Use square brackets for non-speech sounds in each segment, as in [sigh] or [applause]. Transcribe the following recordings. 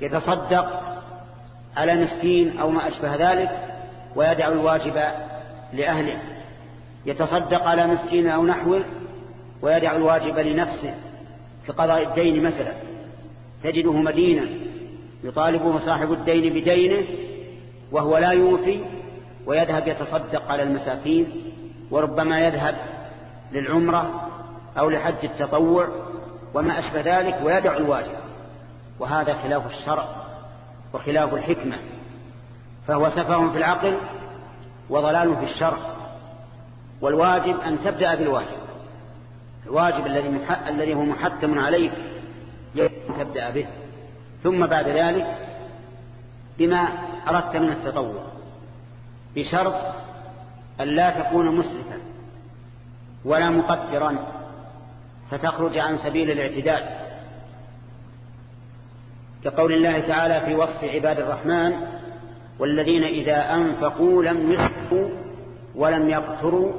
يتصدق على مسكين أو ما أشبه ذلك ويدع الواجب لأهله. يتصدق على مسكين أو نحوه ويدع الواجب لنفسه في قضاء الدين مثلا. تجده مدينة يطالبه صاحب الدين بدينه وهو لا يوفي ويذهب يتصدق على المساكين وربما يذهب للعمرة أو لحج التطوع وما أشبه ذلك ويدع الواجب. وهذا خلاف الشرع وخلاف الحكمة فهو سفه في العقل وضلال في الشرع والواجب أن تبدأ بالواجب الواجب الذي الذي هو محتم عليك تبدأ به ثم بعد ذلك بما أردت من التطوع بشرط أن لا تكون مسرفا ولا مقدرا فتخرج عن سبيل الاعتدال. كقول الله تعالى في وصف عباد الرحمن والذين إذا أنفقوا لم يسرفوا ولم يقتروا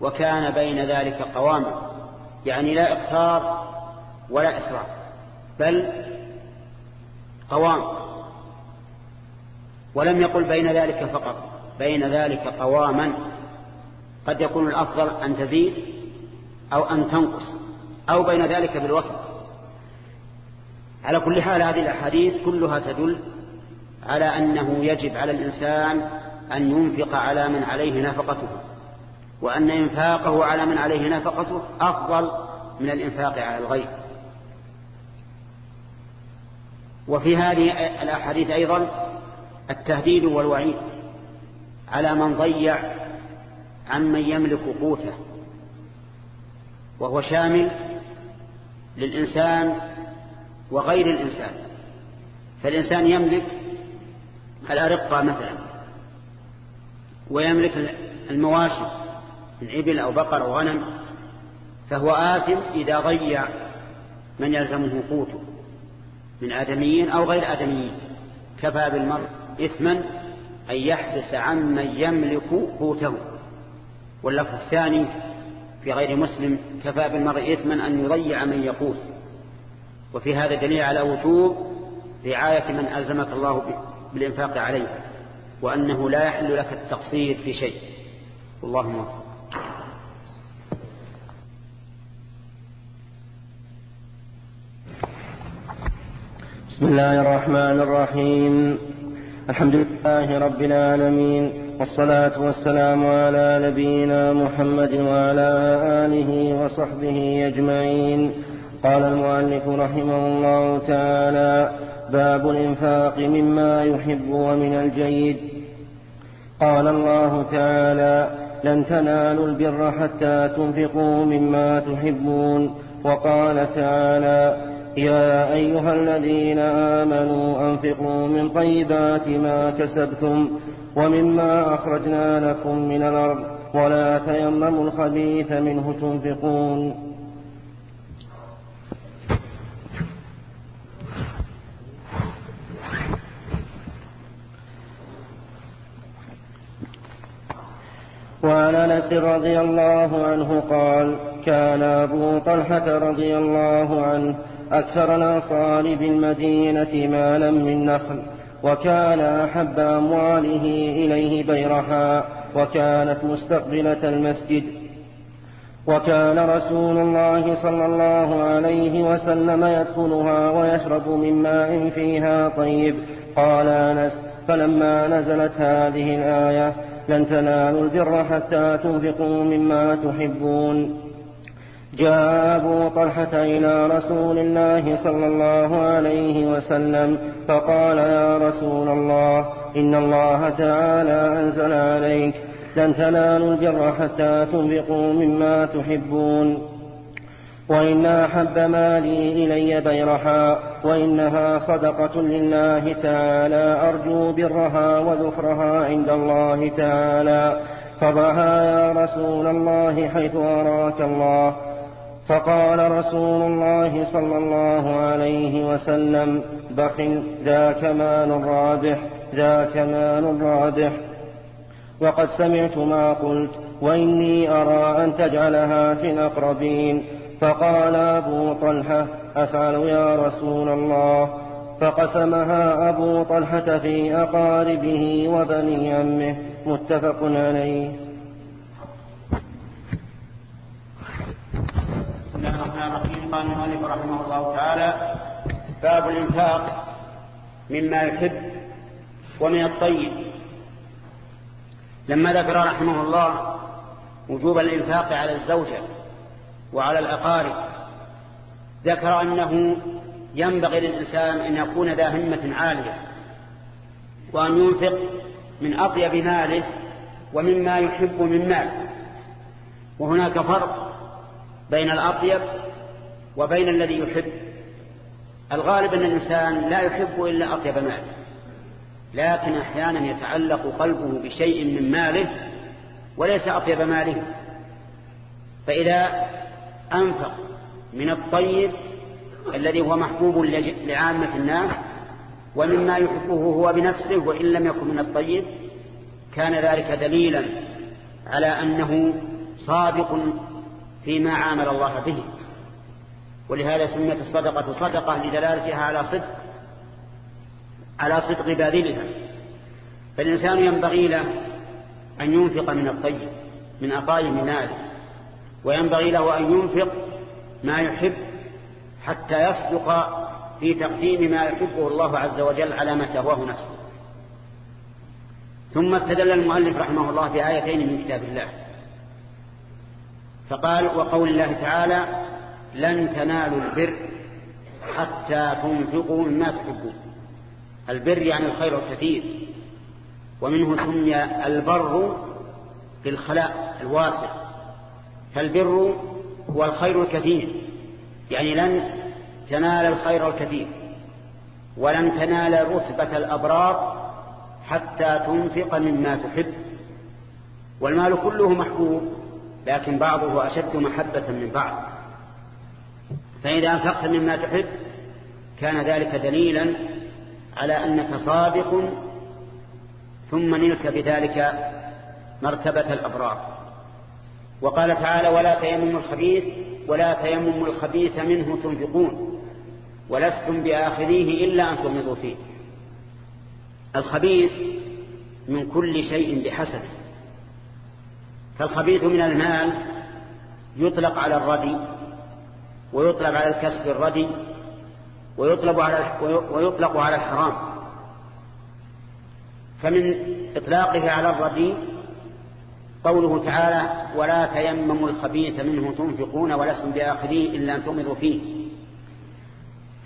وكان بين ذلك قواما يعني لا إقتار ولا إسراف بل قوام. ولم يقل بين ذلك فقط بين ذلك قواما. قد يكون الأفضل أن تزيد أو أن تنقص أو بين ذلك بالوسط. على كل حال هذه الأحاديث كلها تدل على أنه يجب على الإنسان أن ينفق على من عليه نفقته وأن إنفاقه على من عليه نفقته أفضل من الإنفاق على الغير. وفي هذه الأحاديث أيضا التهديد والوعيد على من ضيع عمن يملك قوته وهو شامل للإنسان وغير الإنسان. فالإنسان يملك الأرقة مثلا ويملك المواشي من إبل أو بقر أو غنم فهو آثم إذا ضيع من يلزمه قوته من آدميين أو غير آدميين. كفى بالمرء إثما أن يحبس عمن يملك قوته. واللفظ الثاني في غير مسلم كفى بالمرء إثما أن يضيع من يقوت. وفي هذا دليل على وجوب رعاية من ألزمك الله بالإنفاق عليه وأنه لا يحل لك التقصير في شيء. والله موفق. بسم الله الرحمن الرحيم. الحمد لله رب العالمين والصلاة والسلام على نبينا محمد وعلى آله وصحبه أجمعين. قال المؤلف رحمه الله تعالى باب الإنفاق مما يحب ومن الجيد. قال الله تعالى لن تنالوا البر حتى تنفقوا مما تحبون. وقال تعالى يا أيها الذين آمنوا أنفقوا من طيبات ما كسبتم ومما أخرجنا لكم من الأرض ولا تيمموا الخبيث منه تنفقون. وعن أنس رضي الله عنه قال كان أبو طلحة رضي الله عنه أكثر الأنصار بالمدينة مالا من نخل وكان أحب أمواله إليه بيرحاء وكانت مستقبلة المسجد. وكان رسول الله صلى الله عليه وسلم يدخلها ويشرب من ماء فيها طيب. قال أنس فلما نزلت هذه الآية لن تنالوا البر حتى تنفقوا مما تحبون. جاء أبو طلحة إلى رسول الله صلى الله عليه وسلم فقال يا رسول الله إن الله تعالى أنزل عليك لن تنالوا البر حتى تنفقوا مما تحبون. وإن أحب مالي إلي بيرحا وإنها صدقة لله تعالى أرجو برها وذكرها عند الله تعالى فضعها يا رسول الله حيث أراك الله فقال رسول الله صلى الله عليه وسلم بخ ذاك مال رابح ذاك مال رابح. وقد سمعت ما قلت وإني أرى أن تجعلها في الأقربين. فقال أبو طلحة أفعل يا رسول الله؟ فقسمها أبو طلحة في أقاربه وبني عمه متفق عليه. بسم الله الرحمن الرحيم قال المؤلف رحمه الله تعالى. باب الإنفاق مما يحب ومن الطيب. لما ذكر رحمه الله وجوب الإنفاق على الزوجة وعلى الأقارب. ذكر أنه ينبغي للإنسان أن يكون ذا همة عالية وأن ينفق من أطيب ماله ومما يحب من مال وهناك فرق بين الأطيب وبين الذي يحب. الغالب أن الإنسان لا يحب إلا أطيب ماله لكن أحيانا يتعلق قلبه بشيء من ماله وليس أطيب ماله. فإذا أنفق من الطيب الذي هو محبوب لعامة الناس ومما يحبه هو بنفسه وإن لم يكن من الطيب كان ذلك دليلا على أنه صادق فيما عامل الله به. ولهذا سميت الصدقة صدقة لدلالتها على صدق على صدق باذلها. فالإنسان ينبغي له أن ينفق من الطيب من أطايب ماله. وينبغي له أن ينفق ما يحب حتى يصدق في تقديم ما يحبه الله عز وجل على ما تهواه نفسه. ثم استدل المؤلف رحمه الله بآيتين من كتاب الله. فقال وقول الله تعالى لن تنالوا البر حتى تنفقوا مما تحبون. البر يعني الخير الكثير. ومنه سمي البر بالخلاء الواسع. فالبر هو الخير الكثير يعني لن تنال الخير الكثير ولن تنال رتبة الأبرار حتى تنفق مما تحب. والمال كله محبوب لكن بعضه أشد محبة من بعض. فإذا أنفقت مما تحب كان ذلك دليلا على أنك صادق ثم نلك بذلك مرتبة الأبرار. وقال تعالى ولا تيمموا الخبيث ولا تيمموا الخبيث منه تنفقون ولستم بآخذيه إلا أن تغمضوا فيه. الخبيث من كل شيء بحسب فالخبيث من المال يطلق على الردي ويطلق على الكسب الردي ويطلق على ويطلق على الحرام. فمن إطلاقه على الردي قوله تعالى ولا تيمموا الخبيث منه تنفقون ولستم بآخذيه إلا أن تغمضوا فيه.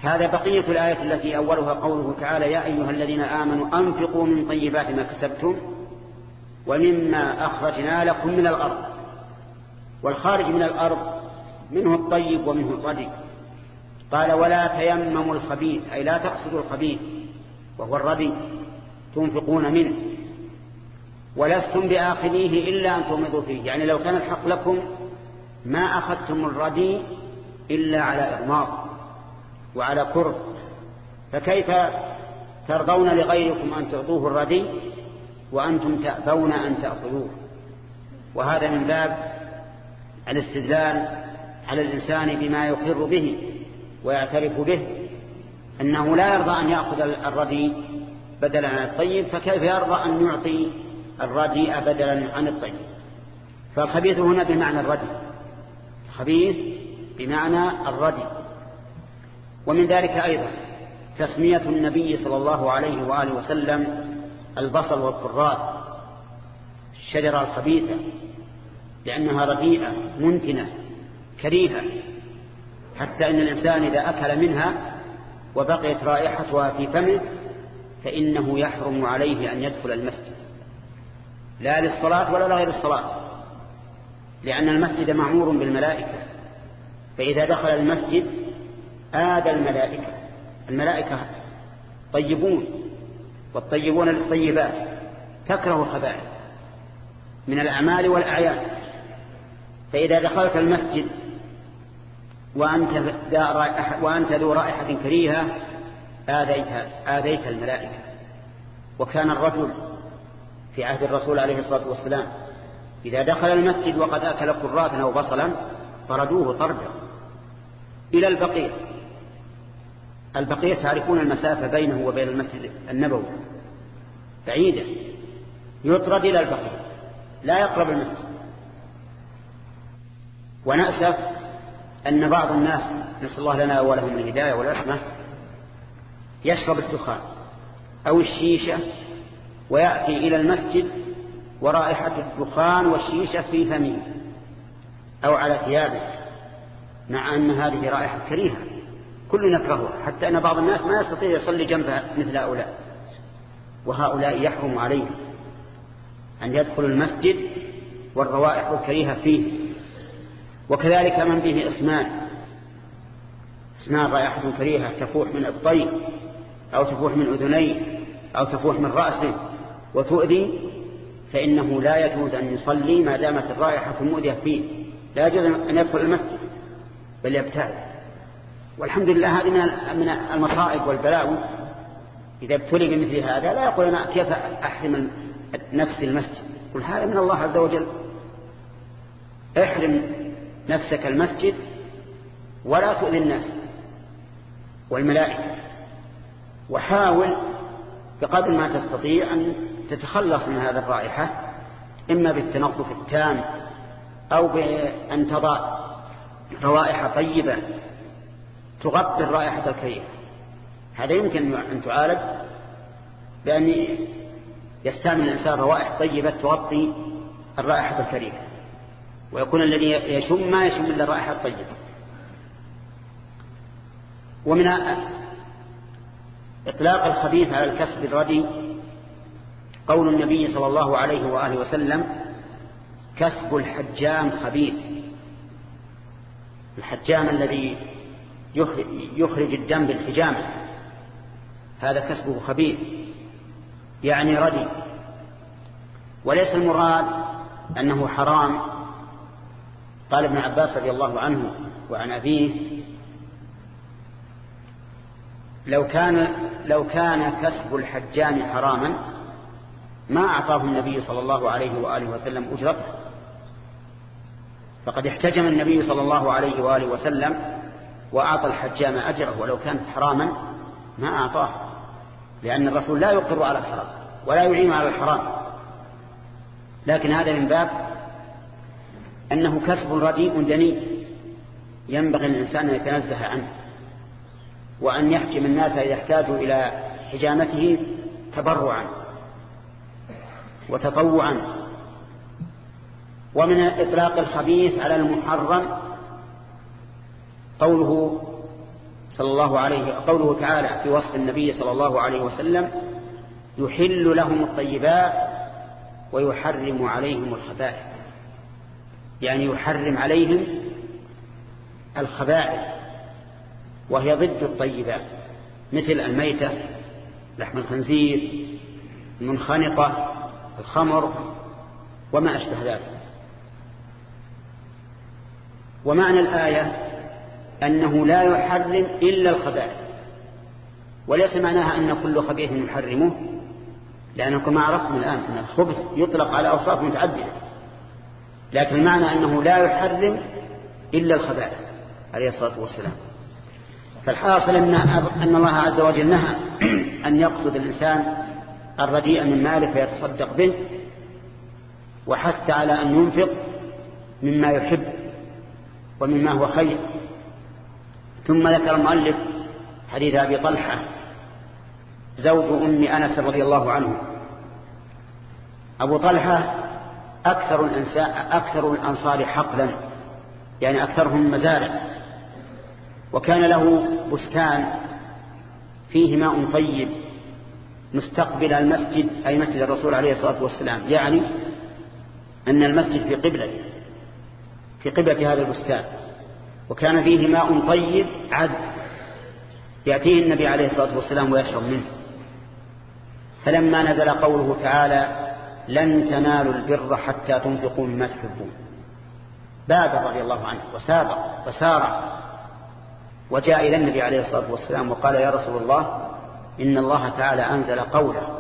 هذا بقية الآية التي أولها قوله تعالى يا أيها الذين آمنوا أنفقوا من طيبات ما كسبتم ومما أخرجنا لكم من الأرض. والخارج من الأرض منه الطيب ومنه الردي قال ولا تيمموا الخبيث أي لا تقصدوا الخبيث وهو الردي تنفقون منه. ولستم بآخذيه إلا أن تغمضوا فيه. يعني لو كان الحق لكم ما أخذتم الردي إلا على إغماض وعلى كره فكيف ترضون لغيركم أن تعطوه الردي وأنتم تأبون أن تأخذوه؟ وهذا من باب الاستدلال على الإنسان بما يقر به ويعترف به أنه لا يرضى أن يأخذ الردي بدلا عن الطيب فكيف يرضى أن يعطي الرديء بدلا عن الطيب. فالخبيث هنا بمعنى الردي خبيث بمعنى الردي ومن ذلك أيضا تسمية النبي صلى الله عليه وآله وسلم البصل والقرات الشجرة الخبيثة لأنها رديئة منتنة كريهة حتى أن الإنسان إذا أكل منها وبقيت رائحتها في فمه فإنه يحرم عليه أن يدخل المسجد. لا للصلاة ولا لغير الصلاة. لأن المسجد معمور بالملائكة. فإذا دخل المسجد آذى الملائكة. الملائكة طيبون والطيبون للطيبات تكره الخبائث من الأعمال والأعيان. فإذا دخلت المسجد وأنت, وأنت ذو رائحة كريهة آذيت, آذيت الملائكة. وكان الرجل في عهد الرسول عليه الصلاة والسلام. إذا دخل المسجد وقد أكل قراتا أو بصلا طردوه طردا. إلى البقيع. البقية تعرفون المسافة بينه وبين المسجد النبوي. بعيدة. يطرد إلى البقية لا يقرب المسجد. ونأسف أن بعض الناس نسأل الله لنا ولهم الهداية والأسمة يشرب الدخان أو الشيشة ويأتي إلى المسجد ورائحة الدخان والشيشة في فمه أو على ثيابه مع أن هذه رائحة كريهة. كل نكرهها حتى أن بعض الناس ما يستطيع يصلي جنب مثل هؤلاء. وهؤلاء يحرم عليهم أن يدخلوا المسجد والروائح الكريهة فيه. وكذلك من به إسنان. إسنان رائحة كريهة تفوح من الطيب أو تفوح من أذنيه أو تفوح من رأسه. وتؤذي فإنه لا يجوز أن يصلي ما دامت الرائحة المؤذية فيه لا يجوز أن يدخل المسجد بل يبتعد. والحمد لله هذه من المصائب والبلاوي إذا ابتلي بمثل هذا لا يقول أنا كيف أحرم نفس المسجد؟ قل هذا من الله عز وجل. احرم نفسك المسجد ولا تؤذي الناس والملائكة وحاول بقدر ما تستطيع أن تتخلص من هذه الرائحة إما بالتنظف التام أو بأن تضع روائح طيبة تغطي الرائحة الكريمة. هذا يمكن أن تعالج بأن يستعمل الإنسان روائح طيبة تغطي الرائحة الكريمة. ويكون الذي يشم ما يشم إلا الرائحة الطيبة. ومن إطلاق الخبيث على الكسب الردي قول النبي صلى الله عليه وآله وسلم كسب الحجام خبيث. الحجام الذي يخرج الدم بالحجامة. هذا كسبه خبيث. يعني ردي. وليس المراد أنه حرام. قال ابن عباس رضي الله عنه وعن أبيه لو كان لو كان كسب الحجام حراما ما أعطاه النبي صلى الله عليه وآله وسلم أجرته. فقد احتجم النبي صلى الله عليه وآله وسلم وأعطى الحجام أجره ولو كانت حراما ما أعطاه لأن الرسول لا يقر على الحرام ولا يعين على الحرام. لكن هذا من باب أنه كسب رديء دني ينبغي الإنسان أن يتنزه عنه وأن يحجم الناس إذا احتاجوا إلى حجامته تبرعا. وتطوعا. ومن إطلاق الخبيث على المحرم قوله صلى الله عليه قوله تعالى في وصف النبي صلى الله عليه وسلم يحل لهم الطيبات ويحرم عليهم الخبائث. يعني يحرم عليهم الخبائث وهي ضد الطيبات مثل الميتة لحم الخنزير المنخنقة الخمر وما أشبه ذلك. ومعنى الآية أنه لا يحرم إلا الخبائث وليس معناها أن كل خبيث يحرمه لأنكم ما عرفتم الآن أن الخبث يطلق على أوصاف متعددة لكن المعنى أنه لا يحرم إلا الخبائث عليه الصلاة والسلام. فالحاصل أن, أن الله عز وجل نهى [clears throat] أن يقصد الإنسان الرديء من ماله فيتصدق به وحث على أن ينفق مما يحب ومما هو خير. ثم ذكر المؤلف حديث أبي طلحة زوج أم أنس رضي الله عنه. أبو طلحة أكثر, الإنسان أكثر الأنصار حقلا يعني أكثرهم مزارع. وكان له بستان فيه ماء طيب مستقبل المسجد أي مسجد الرسول عليه الصلاة والسلام. يعني أن المسجد في قبلة في قبلة هذا البستان. وكان فيه ماء طيب عذب. يأتيه النبي عليه الصلاة والسلام ويشرب منه. فلما نزل قوله تعالى لن تنالوا البر حتى تنفقوا مما تحبون بادر رضي الله عنه وسابق وسارع وجاء إلى النبي عليه الصلاة والسلام وقال يا رسول الله إن الله تعالى أنزل قوله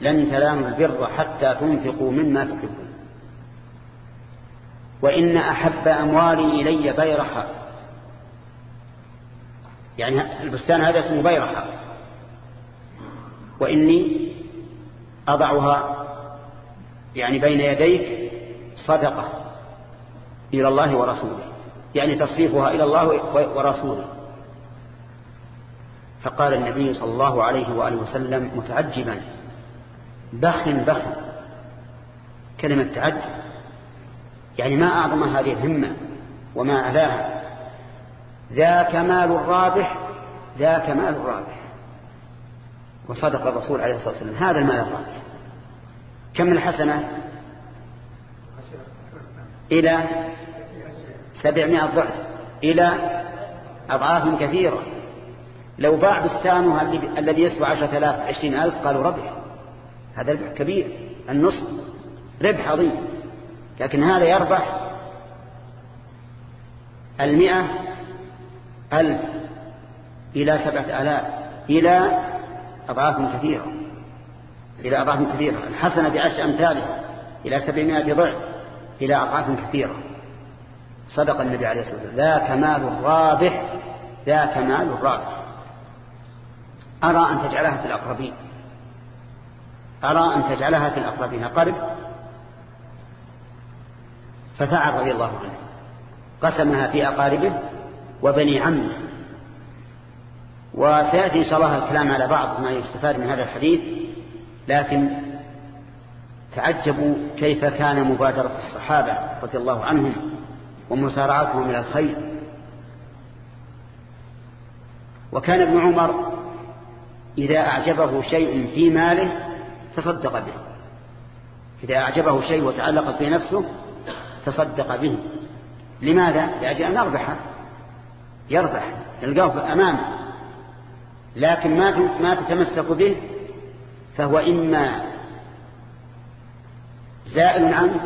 لن تنالوا البر حتى تنفقوا مما تحبون. وإن أحب أموالي إلي بيرحا. يعني البستان هذا اسمه بيرحة وإني أضعها يعني بين يديك صدقة إلى الله ورسوله. يعني تصريفها إلى الله ورسوله. فقال النبي صلى الله عليه وآله وسلم متعجبا. بخ بخ. كلمة تعجب. يعني ما أعظم هذه الهمة وما أعلاها ذاك مال الرابح ذاك مال الرابح. وصدق الرسول عليه الصلاة والسلام. هذا المال الرابح. كم الحسنة؟ إلى سبعمائة ضعف. إلى أضعاف كثيرة. لو باع بستانه الذي يسوى عشرة آلاف عشرين ألف قالوا ربح. هذا ربح كبير النصف. ربح عظيم. لكن هذا يربح المئة ألف إلى سبعة آلاف إلى أضعاف كثيرة إلى أضعاف كثيرة. الحسنة بعشر أمثالها إلى سبعمائة ضعف إلى أضعاف كثيرة. صدق النبي عليه الصلاة والسلام. ذاك مال الرابح ذاك مال الرابح. أرى أن تجعلها في الأقربين. أرى أن تجعلها في الأقربين. قرب. ففعل رضي الله عنه. قسمها في أقاربه وبني عمه. وسيأتي إن شاء الله الكلام على بعض ما يستفاد من هذا الحديث. لكن تعجبوا كيف كان مبادرة الصحابة رضي الله عنهم ومسارعتهم إلى الخير. وكان ابن عمر إذا أعجبه شيء في ماله تصدق به. إذا أعجبه شيء وتعلقت به نفسه تصدق به. لماذا؟ لأجل أن يربح. يربح يلقاه أمامه لكن ما ما تتمسك به فهو إما زائل عنك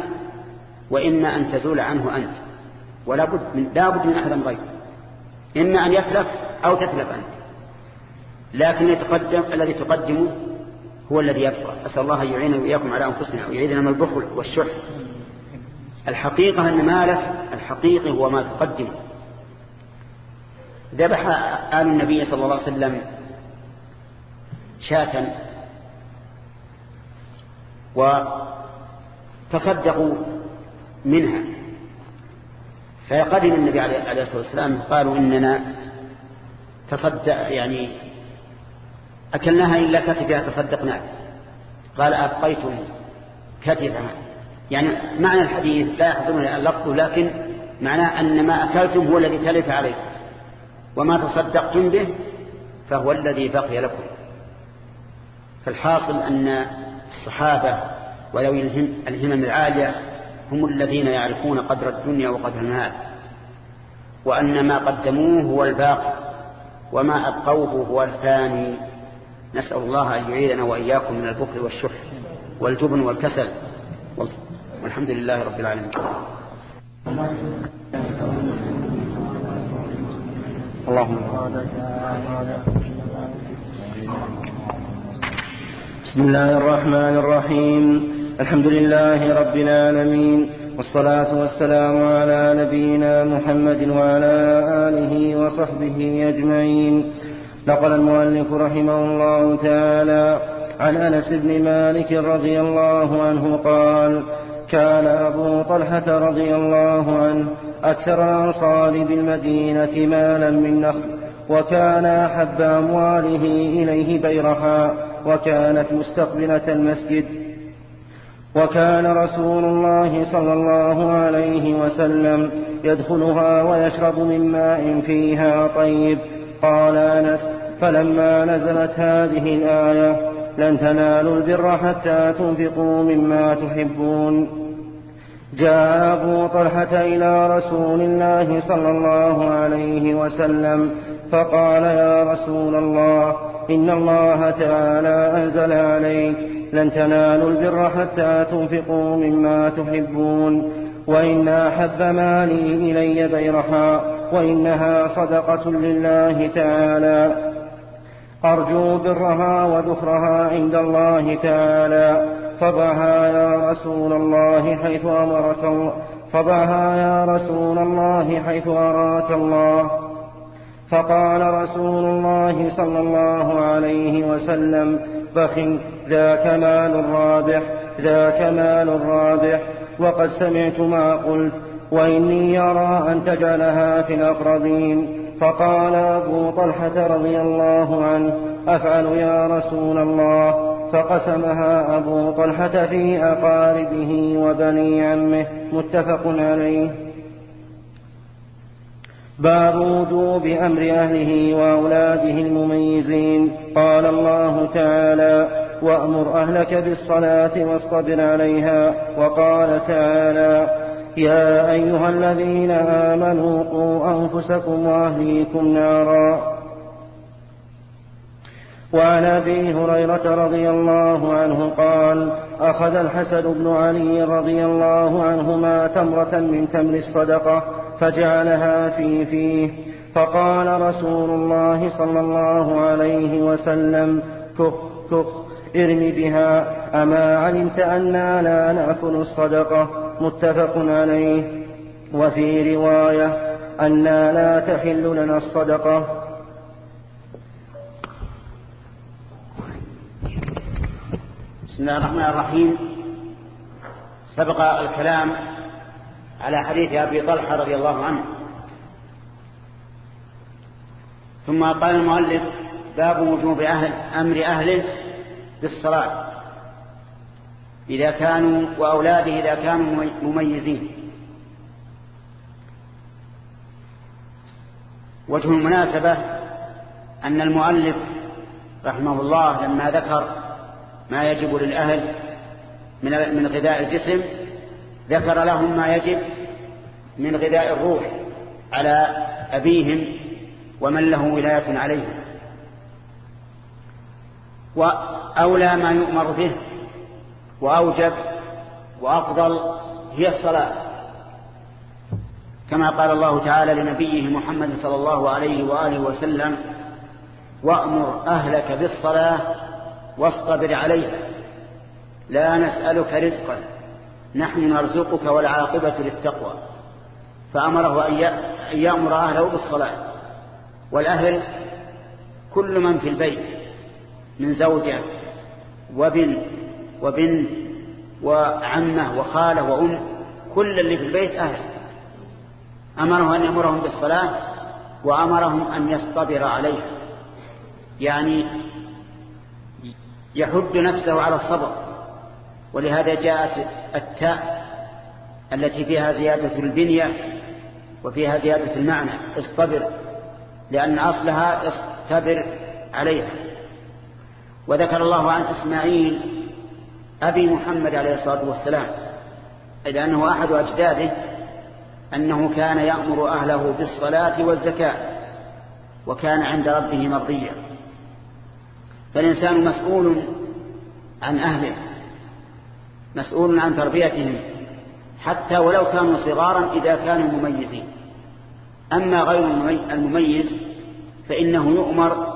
وإما أن تزول عنه أنت. ولا بد من لا بد من أحد غير إما أن يتلف أو تتلف أنت. لكن يتقدم الذي تقدمه هو الذي يبقى. أسأل الله أن يعيننا وإياكم على أنفسنا ويعيدنا من البخل والشح. الحقيقة أن مالك الحقيقي هو ما تقدم. ذبح آل النبي صلى الله عليه وسلم شاة وتصدقوا منها. فقدم النبي عليه الصلاة والسلام قالوا إننا تصدق يعني أكلناها إلا كتفها تصدقنا قال أبقيتم كتفها يعني معنى الحديث لا يحضرون اللفظ لكن معناه أن ما أكلتم هو الذي تلف عليكم. وما تصدقتم به فهو الذي بقي لكم. فالحاصل أن الصحابة وذوي الهمم العالية هم الذين يعرفون قدر الدنيا وقدر المال. وأن ما قدموه هو الباقي وما أبقوه هو الثاني. نسأل الله أن يعيدنا وإياكم من البخل والشح والجبن والكسل. والحمد لله رب العالمين. اللهم بسم الله الرحمن الرحيم. الحمد لله رب العالمين والصلاة والسلام على نبينا محمد وعلى آله وصحبه أجمعين. نقل المؤلف رحمه الله تعالى عن أنس بن مالك رضي الله عنه قال كان أبو طلحة رضي الله عنه أكثر الأنصار بالمدينة مالا من نخل وكان أحب أمواله إليه بيرها وكانت مستقبلة المسجد. وكان رسول الله صلى الله عليه وسلم يدخلها ويشرب من ماء فيها طيب. قال أنس فلما نزلت هذه الآية لن تنالوا البر حتى تنفقوا مما تحبون. جاء أبو طلحة إلى رسول الله صلى الله عليه وسلم فقال يا رسول الله إن الله تعالى أنزل عليك لن تنالوا البر حتى تنفقوا مما تحبون وإن أحب مالي إلي بيرحا. وإنها صدقة لله تعالى. أرجو برها وذخرها عند الله تعالى. فضعها يا رسول الله حيث أمرك الله. فضعها يا رسول الله حيث أراك الله. فقال رسول الله صلى الله عليه وسلم بخ ذاك مال رابح ذاك مال رابح. وقد سمعت ما قلت. وإني يرى أن تجعلها في الأقربين. فقال أبو طلحة رضي الله عنه أفعل يا رسول الله. فقسمها أبو طلحة في أقاربه وبني عمه. متفق عليه. باب وجوب أمر أهله وأولاده المميزين. قال الله تعالى وأمر أهلك بالصلاة واصطبر عليها. وقال تعالى يا أيها الذين آمنوا قوا أنفسكم وأهليكم نارا. وعن أبي هريرة رضي الله عنه قال أخذ الحسن بن علي رضي الله عنهما تمرة من تمر الصدقة فجعلها في فيه فقال رسول الله صلى الله عليه وسلم كخ كخ ارم بها أما علمت أنا لا نأكل الصدقة؟ متفق عليه. وفي رواية أنا لا تحل لنا الصدقة. بسم الله الرحمن الرحيم. سبق الكلام على حديث أبي طلحة رضي الله عنه. ثم قال المؤلف باب وجوب أهل أمر أهله بالصلاة. إذا كانوا وأولاده إذا كانوا مميزين. وجه المناسبة أن المؤلف رحمه الله لما ذكر ما يجب للأهل من من غذاء الجسم ذكر لهم ما يجب من غذاء الروح على أبيهم ومن له ولاية عليهم. وأولى ما يؤمر به وأوجب وأفضل هي الصلاة. كما قال الله تعالى لنبيه محمد صلى الله عليه وآله وسلم وأمر أهلك بالصلاة واصطبر عليها لا نسألك رزقا نحن نرزقك والعاقبة للتقوى. فأمره أن يأمر أهله بالصلاة. والأهل كل من في البيت من زوجة وبن وبنت وعمة وخالة وأم كل اللي في البيت أهل. أمره أن يأمرهم بالصلاة وأمرهم أن يصطبر عليها. يعني يحد نفسه على الصبر. ولهذا جاءت التاء التي فيها زيادة البنية وفيها زيادة المعنى اصطبر لأن أصلها اصطبر عليها. وذكر الله عن إسماعيل أبي محمد عليه الصلاة والسلام إذ أنه أحد أجداده أنه كان يأمر أهله بالصلاة والزكاة وكان عند ربه مرضيا. فالإنسان مسؤول عن أهله مسؤول عن تربيتهم حتى ولو كانوا صغارا إذا كانوا مميزين. أما غير المميز فإنه يؤمر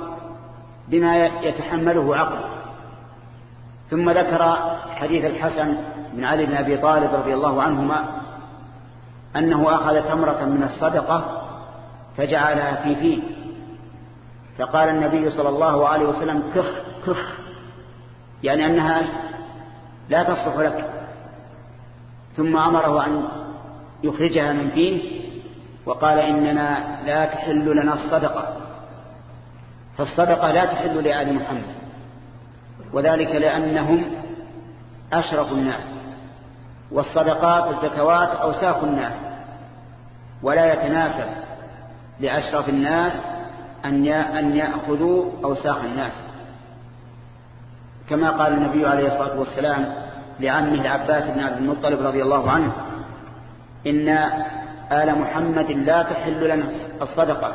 بما يتحمله عقله. ثم ذكر حديث الحسن بن علي بن أبي طالب رضي الله عنهما أنه أخذ تمرة من الصدقة فجعلها في فيه. فقال النبي صلى الله عليه وسلم كخ كخ. يعني أنها لا تصلح لك. ثم أمره أن يخرجها من فيه وقال إننا لا تحل لنا الصدقة. فالصدقة لا تحل لآل محمد. وذلك لأنهم أشرف الناس والصدقات والزكوات أوساخ الناس ولا يتناسب لأشرف الناس أن يأخذوا أوساخ الناس. كما قال النبي عليه الصلاة والسلام لعمه العباس بن عبد المطلب رضي الله عنه إن آل محمد لا تحل لنا الصدقة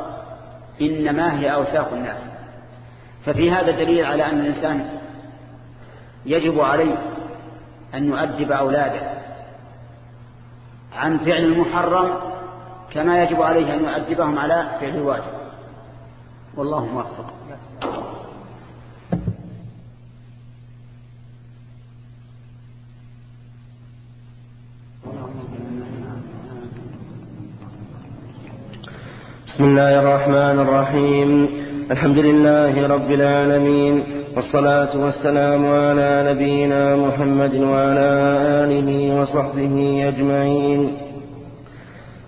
إنما هي أوساخ الناس. ففي هذا دليل على أن الإنسان يجب عليه أن يؤدب أولاده عن فعل المحرم كما يجب عليه أن يؤدبهم على فعل الواجب. والله موفق. بسم الله الرحمن الرحيم. الحمد لله رب العالمين. والصلاة والسلام على نبينا محمد وعلى آله وصحبه أجمعين.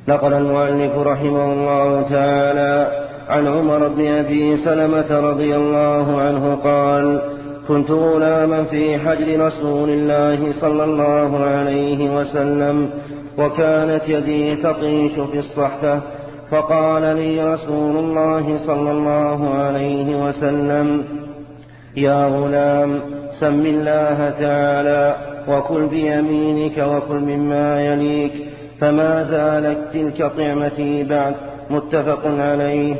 نقل المؤلف رحمه الله تعالى عن عمر بن أبي سلمة رضي الله عنه قال كنت غلاما في حجر رسول الله صلى الله عليه وسلم وكانت يدي تطيش في الصحفة فقال لي رسول الله صلى الله عليه وسلم يا غلام سم الله تعالى وكل بيمينك وكل مما يليك فما زالت تلك طعمتي بعد متفق عليه.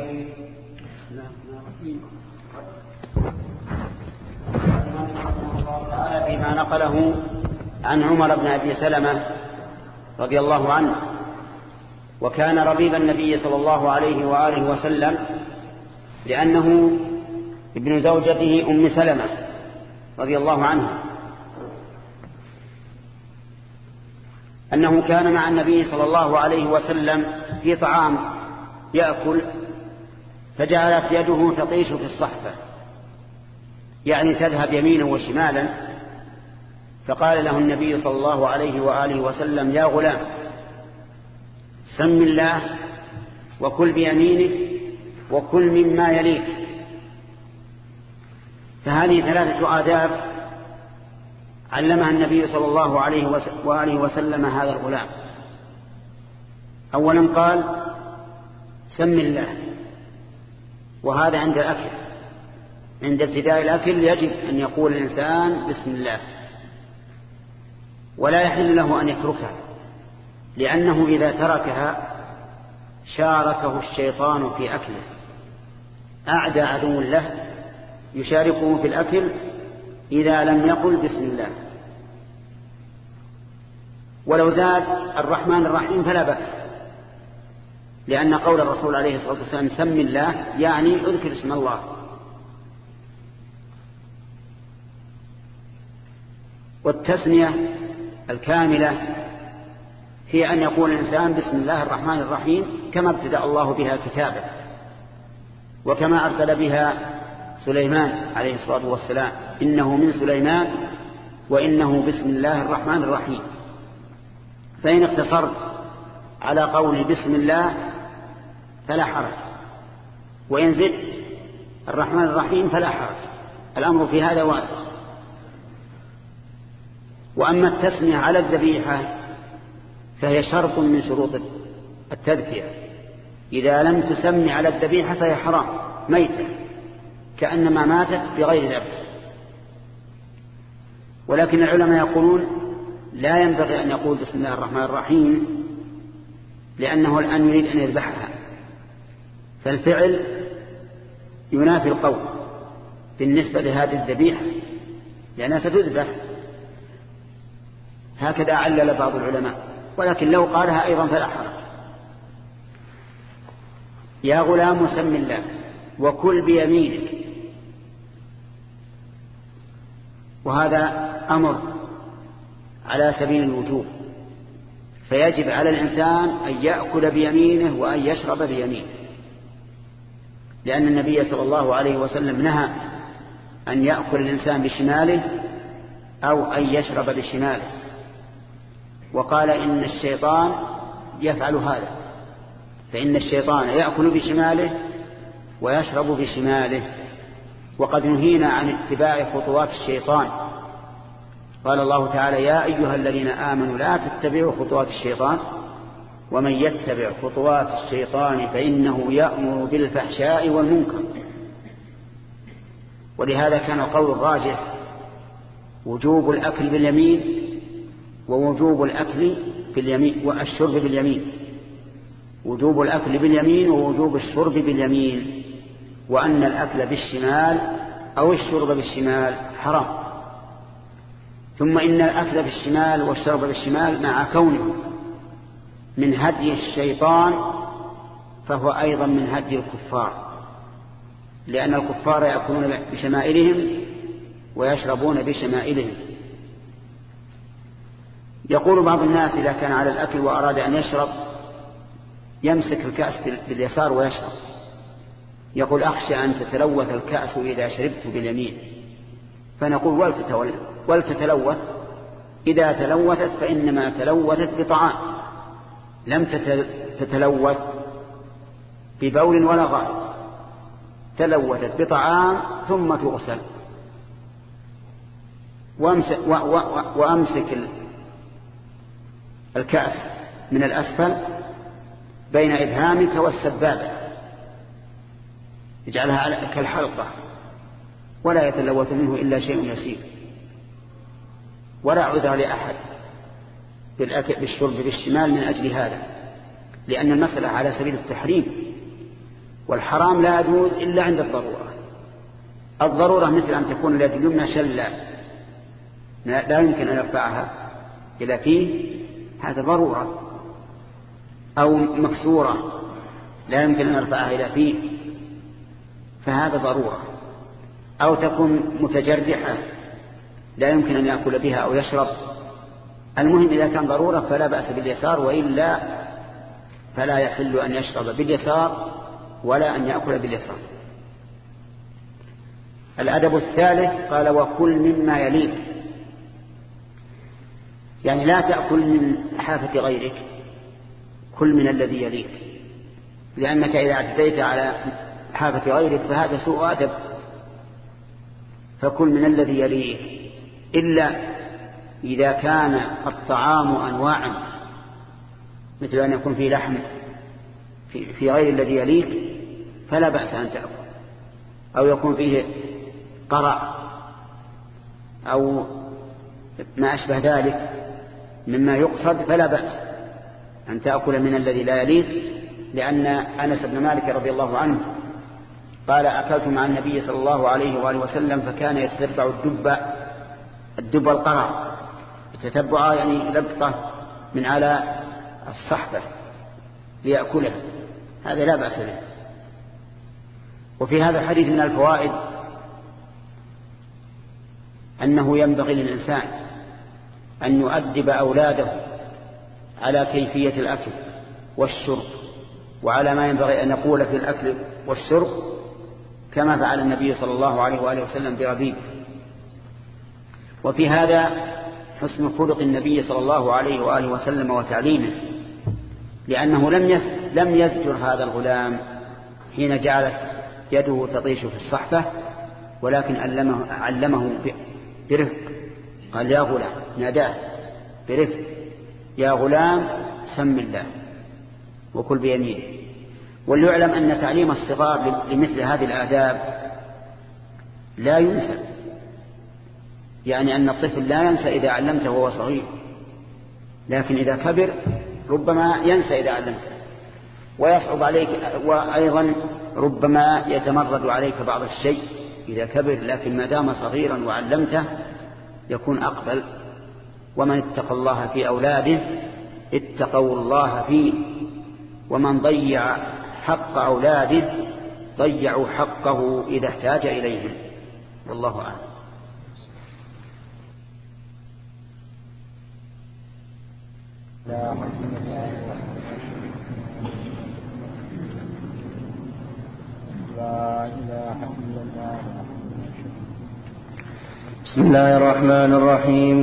فيما نقله عن عمر بن أبي سلمة رضي الله عنه وكان ربيب النبي صلى الله عليه وآله وسلم لأنه ابن زوجته أم سلمة رضي الله عنها. أنه كان مع النبي صلى الله عليه وسلم في طعام يأكل فجعلت يده تطيش في الصحفة. يعني تذهب يمينا وشمالا. فقال له النبي صلى الله عليه وآله وسلم يا غلام سم الله وكل بيمينك وكل مما يليك. فهذه ثلاثة آداب علمها النبي صلى الله عليه وآله وسلم هذا الغلام. أولا قال سم الله وهذا عند الأكل. عند ابتداء الأكل يجب أن يقول الإنسان بسم الله ولا يحل له أن يتركها لأنه إذا تركها شاركه الشيطان في أكله. أعدى عدو له يشاركه في الأكل إذا لم يقل بسم الله. ولو زاد الرحمن الرحيم فلا بأس. لأن قول الرسول عليه الصلاة والسلام سم الله يعني أذكر اسم الله. والتسمية الكاملة هي أن يقول الإنسان بسم الله الرحمن الرحيم كما ابتدأ الله بها كتابه. وكما أرسل بها سليمان عليه الصلاة والسلام. إنه من سليمان وإنه بسم الله الرحمن الرحيم. فإن اقتصرت على قول بسم الله فلا حرج. وإن زدت الرحمن الرحيم فلا حرج. الأمر في هذا واسع. وأما التسمية على الذبيحة فهي شرط من شروط التذكية. إذا لم تسمي على الذبيحة فهي حرام ميتة. كأنما ماتت بغير ذبح ولكن العلماء يقولون لا ينبغي أن يقول بسم الله الرحمن الرحيم لأنه الآن يريد أن يذبحها. فالفعل ينافي القول بالنسبة لهذه الذبيحة لأنها ستذبح. هكذا علل بعض العلماء ولكن لو قالها أيضا فلا حرج. يا غلام سم الله وكل بيمينك وهذا أمر على سبيل الوجوب فيجب على الإنسان أن يأكل بيمينه وأن يشرب بيمينه لأن النبي صلى الله عليه وسلم نهى أن يأكل الإنسان بشماله أو أن يشرب بشماله وقال إن الشيطان يفعل هذا فإن الشيطان يأكل بشماله ويشرب بشماله. وقد نهينا عن اتباع خطوات الشيطان. قال الله تعالى يا أيها الذين آمنوا لا تتبعوا خطوات الشيطان ومن يتبع خطوات الشيطان فإنه يأمر بالفحشاء والمنكر. ولهذا كان القول الراجح وجوب الأكل باليمين ووجوب الأكل باليمين والشرب باليمين. وجوب الأكل باليمين ووجوب الشرب باليمين. وأن الأكل بالشمال أو الشرب بالشمال حرام. ثم إن الأكل بالشمال والشرب بالشمال مع كونه من هدي الشيطان فهو أيضا من هدي الكفار. لأن الكفار يأكلون بشمائلهم ويشربون بشمائلهم. يقول بعض الناس إذا كان على الأكل وأراد أن يشرب يمسك الكأس باليسار ويشرب. يقول أخشى أن تتلوث الكأس إذا شربت باليمين. فنقول ولتتلوث إذا تلوثت فإنما تلوثت بطعام. لم تتلوث ببول ولا غائط. تلوثت بطعام ثم تغسل. وامسك, وأمسك الكأس من الأسفل بين إبهامك والسبابة. اجعلها كالحلقة ولا يتلوث منه إلا شيء يسير. ولا عذر لأحد بالأكل بالشرب بالشمال من أجل هذا لأن المسألة على سبيل التحريم والحرام لا يجوز إلا عند الضرورة. الضرورة مثل أن تكون اليد اليمنى شلا لا يمكن أن يرفعها. إلى فيه هذا ضرورة أو مكسورة لا يمكن أن يرفعها إلى فيه. فهذا ضرورة. أو تكون متجرحة لا يمكن أن يأكل بها أو يشرب. المهم إذا كان ضرورة فلا بأس باليسار وإلا فلا يحل أن يشرب باليسار ولا أن يأكل باليسار. الأدب الثالث قال وكل مما يليك يعني لا تأكل من حافة غيرك كل من الذي يليك لأنك إذا اعتديت على حافة غيرك فهذا سوء أدب. فكل من الذي يليك. إلا إذا كان الطعام أنواعا مثل أن يكون فيه لحم في غير الذي يليك فلا بأس أن تأكل. أو يكون فيه قرع أو ما أشبه ذلك مما يقصد فلا بأس أن تأكل من الذي لا يليق لأن أنس بن مالك رضي الله عنه قال أكلت مع النبي صلى الله عليه وآله وسلم فكان يتتبع الدب الدب القرع يتتبع يعني لقطة من على الصحبة ليأكلها. هذا لا بأس به. وفي هذا الحديث من الفوائد أنه ينبغي للإنسان أن يؤدب أولاده على كيفية الأكل والشرب وعلى ما ينبغي أن يقول في الأكل والشرب كما فعل النبي صلى الله عليه وآله وسلم بربيب وفي هذا حسن خلق النبي صلى الله عليه وآله وسلم وتعليمه لأنه لم لم يزجر هذا الغلام حين جعلت يده تطيش في الصحفة ولكن علمه, علمه برفق. قال يا غلام ناداه برفق. يا غلام سم الله وكل بيمينه وليعلم أن تعليم الصغار لمثل هذه الآداب لا ينسى. يعني أن الطفل لا ينسى إذا علمته وهو صغير. لكن إذا كبر ربما ينسى إذا علمته. ويصعب عليك وأيضا ربما يتمرد عليك بعض الشيء إذا كبر لكن ما دام صغيرا وعلمته يكون أقبل. ومن اتقى الله في أولاده اتقوا الله فيه. ومن ضيع حق أولاده ضيعوا حقه إذا احتاج إليهم. والله أعلم. لا إله إلا الله بسم الله الرحمن الرحيم.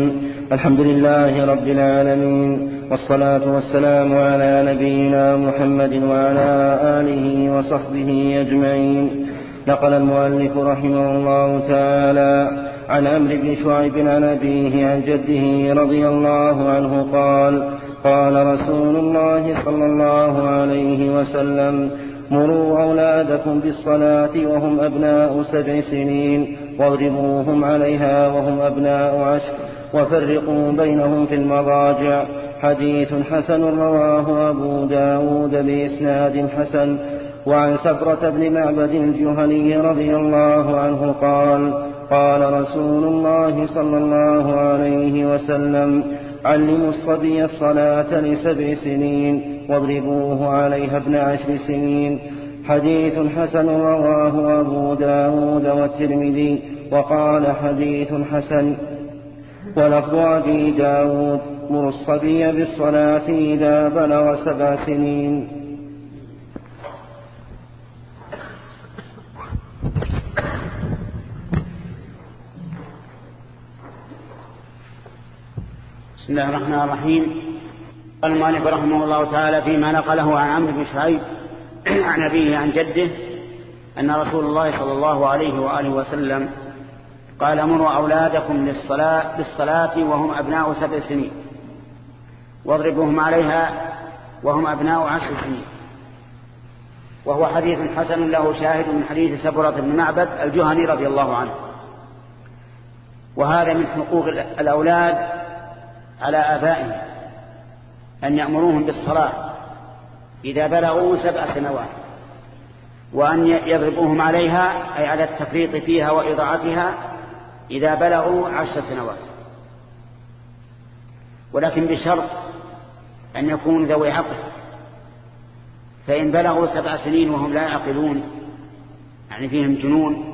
الحمد لله رب العالمين. والصلاة والسلام على نبينا محمد وعلى آله وصحبه أجمعين. نقل المؤلف رحمه الله تعالى عن عمرو بن شعيب عن أبيه عن جده رضي الله عنه قال قال رسول الله صلى الله عليه وسلم مروا أولادكم بالصلاة وهم أبناء سبع سنين واضربوهم عليها وهم أبناء عشر وفرقوا بينهم في المضاجع حديث حسن رواه أبو داود بإسناد حسن وعن سفرة بن معبد الجهني رضي الله عنه قال قال رسول الله صلى الله عليه وسلم علموا الصبي الصلاة لسبع سنين واضربوه عليها ابن عشر سنين. حديث حسن رواه أبو داود والترمذي وقال حديث حسن. ولفظ أبي داود مر الصبي بالصلاة إذا بلغ سبع سنين. بسم الله الرحمن الرحيم. المالك رحمه الله تعالى فيما نقله عن عمرو بن شعيب [clears throat] عن أبيه عن جده أن رسول الله صلى الله عليه وآله وسلم قال مروا أولادكم للصلاة بالصلاة وهم أبناء سبع سنين. واضربوهم عليها وهم أبناء عشر سنين. وهو حديث حسن له شاهد من حديث سبرة بن معبد الجهني رضي الله عنه. وهذا من حقوق الأولاد على آبائهم أن يأمروهم بالصلاة إذا بلغوا سبع سنوات وأن يضربوهم عليها أي على التفريط فيها وإضاعتها إذا بلغوا عشر سنوات. ولكن بشرط أن يكونوا ذوي عقل. فإن بلغوا سبع سنين وهم لا يعقلون يعني فيهم جنون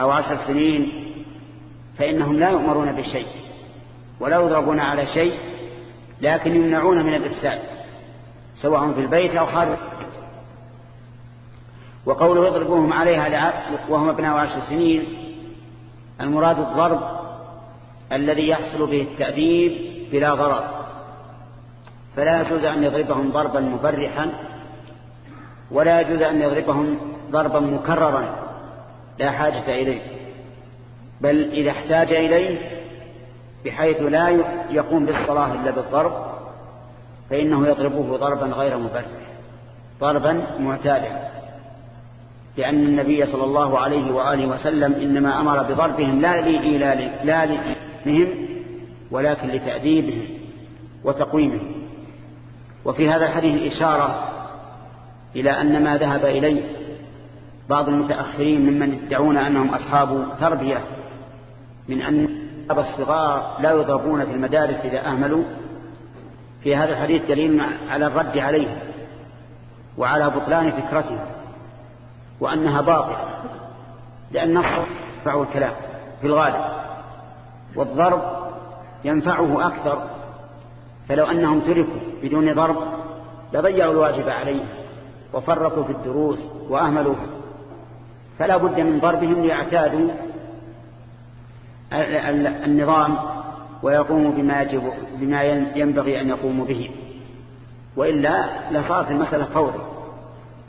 أو عشر سنين فإنهم لا يؤمرون بالشيء ولا يضربون على شيء لكن يمنعون من الإفساد سواء في البيت أو خارج. وقوله يضربوهم عليها وهم ابناء عشر سنين المراد الضرب الذي يحصل به التأديب بلا ضرر. فلا يجوز أن يضربهم ضربا مبرحا ولا يجوز أن يضربهم ضربا مكررا لا حاجة إليه. بل إذا احتاج إليه بحيث لا يقوم بالصلاة إلا بالضرب فإنه يضربه ضربا غير مبرح ضربا معتادا. لأن النبي صلى الله عليه وآله وسلم إنما أمر بضربهم لا لإيلالهم لا لإيلالهم ولكن لتأديبهم وتقويمهم. وفي هذا الحديث إشارة إلى أن ما ذهب إليه بعض المتأخرين ممن يدعون أنهم أصحاب تربية من أن الصغار لا يضربون في المدارس إذا أهملوا. في هذا الحديث دليل على الرد عليه وعلى بطلان فكرته وأنها باطلة لأن النصر ينفع الكلام في الغالب والضرب ينفعه أكثر فلو أنهم تركوا بدون ضرب لضيعوا الواجب عليه وفرطوا في الدروس وأهملوا فلا بد من ضربهم ليعتادوا النظام ويقوموا بما, يجب بما ينبغي أن يقوموا به. وإلا لصارت المسألة فوري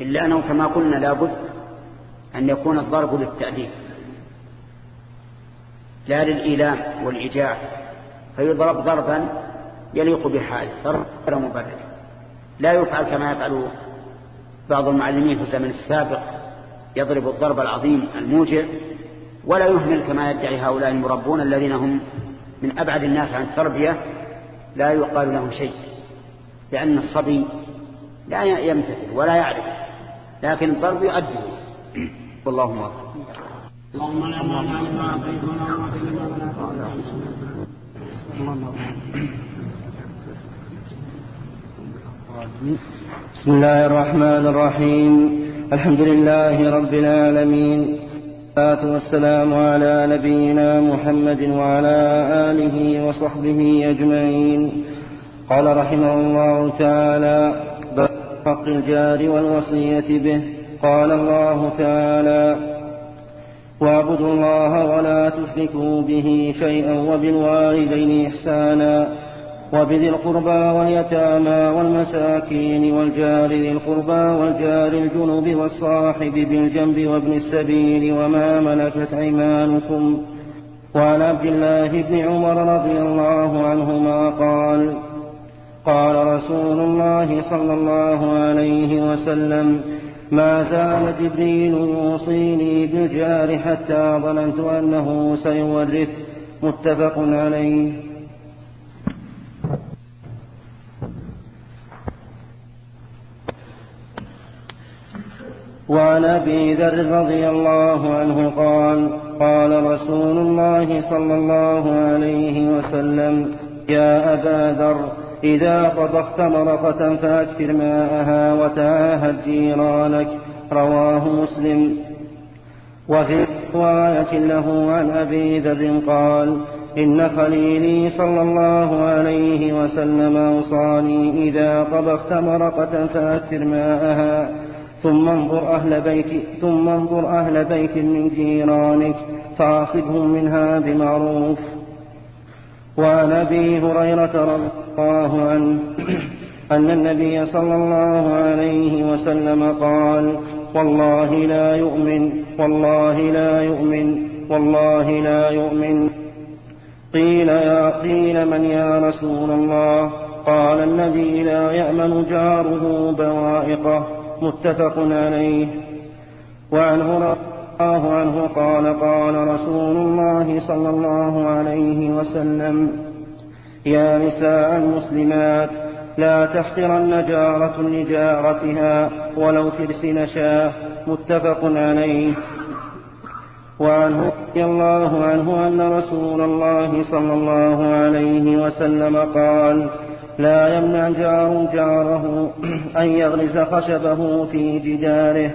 إلا أنه كما قلنا لابد أن يكون الضرب للتأديب. لا للإيلام والإيجاع. فيضرب ضربا يليق بحاله ضرب غير مبرر. لا يفعل كما يفعل بعض المعلمين في الزمن السابق يضرب الضرب العظيم الموجع ولا يهمل كما يدعي هؤلاء المربون الذين هم من أبعد الناس عن التربية لا يقال لهم شيء لأن الصبي لا يمتثل ولا يعرف لكن الضرب يؤدي والله موفق اللهم لا مانع لما اعطيت بسم الله الرحمن الرحيم. الحمد لله رب العالمين. والصلاة والسلام على نبينا محمد وعلى آله وصحبه أجمعين. قال رحمه الله تعالى بحق الجار والوصية به. قال الله تعالى واعبدوا الله ولا تشركوا به شيئا وبالوالدين إحسانا. وبذي القربى واليتامى والمساكين والجار ذي القربى والجار الجنب والصاحب بالجنب وابن السبيل وما ملكت أيمانكم. وعن عبد الله بن عمر رضي الله عنهما قال قال رسول الله صلى الله عليه وسلم ما زال جبريل يوصيني بالجار حتى ظننت أنه سيورث. متفق عليه. وعن أبي ذر رضي الله عنه قال قال رسول الله صلى الله عليه وسلم يا أبا ذر إذا طبخت مرقه فأكثر ماءها وتعاهد جيرانك. رواه مسلم. وفي رواية له عن أبي ذر قال إن خليلي صلى الله عليه وسلم أوصاني إذا طبخت مرقة فأكثر ماءها ثم انظر أهل بيت ثم انظر أهل بيت من جيرانك فاصبهم منها بمعروف. وعن ابي هريرة رضي الله عنه أن النبي صلى الله عليه وسلم قال والله لا يؤمن والله لا يؤمن والله لا يؤمن. قيل يا قيل من يا رسول الله؟ قال الذي لا يأمن جاره بوائقه. متفق عليه. وعنه الله عنه قال قال رسول الله صلى الله عليه وسلم يا نساء المسلمات لا تحقرن جارة لجارتها ولو فرس نشاه متفق عليه. وعنه رضي الله عنه أن رسول الله صلى الله عليه وسلم قال لا يمنع جار جاره [clears throat] أن يغرز خشبه في جداره.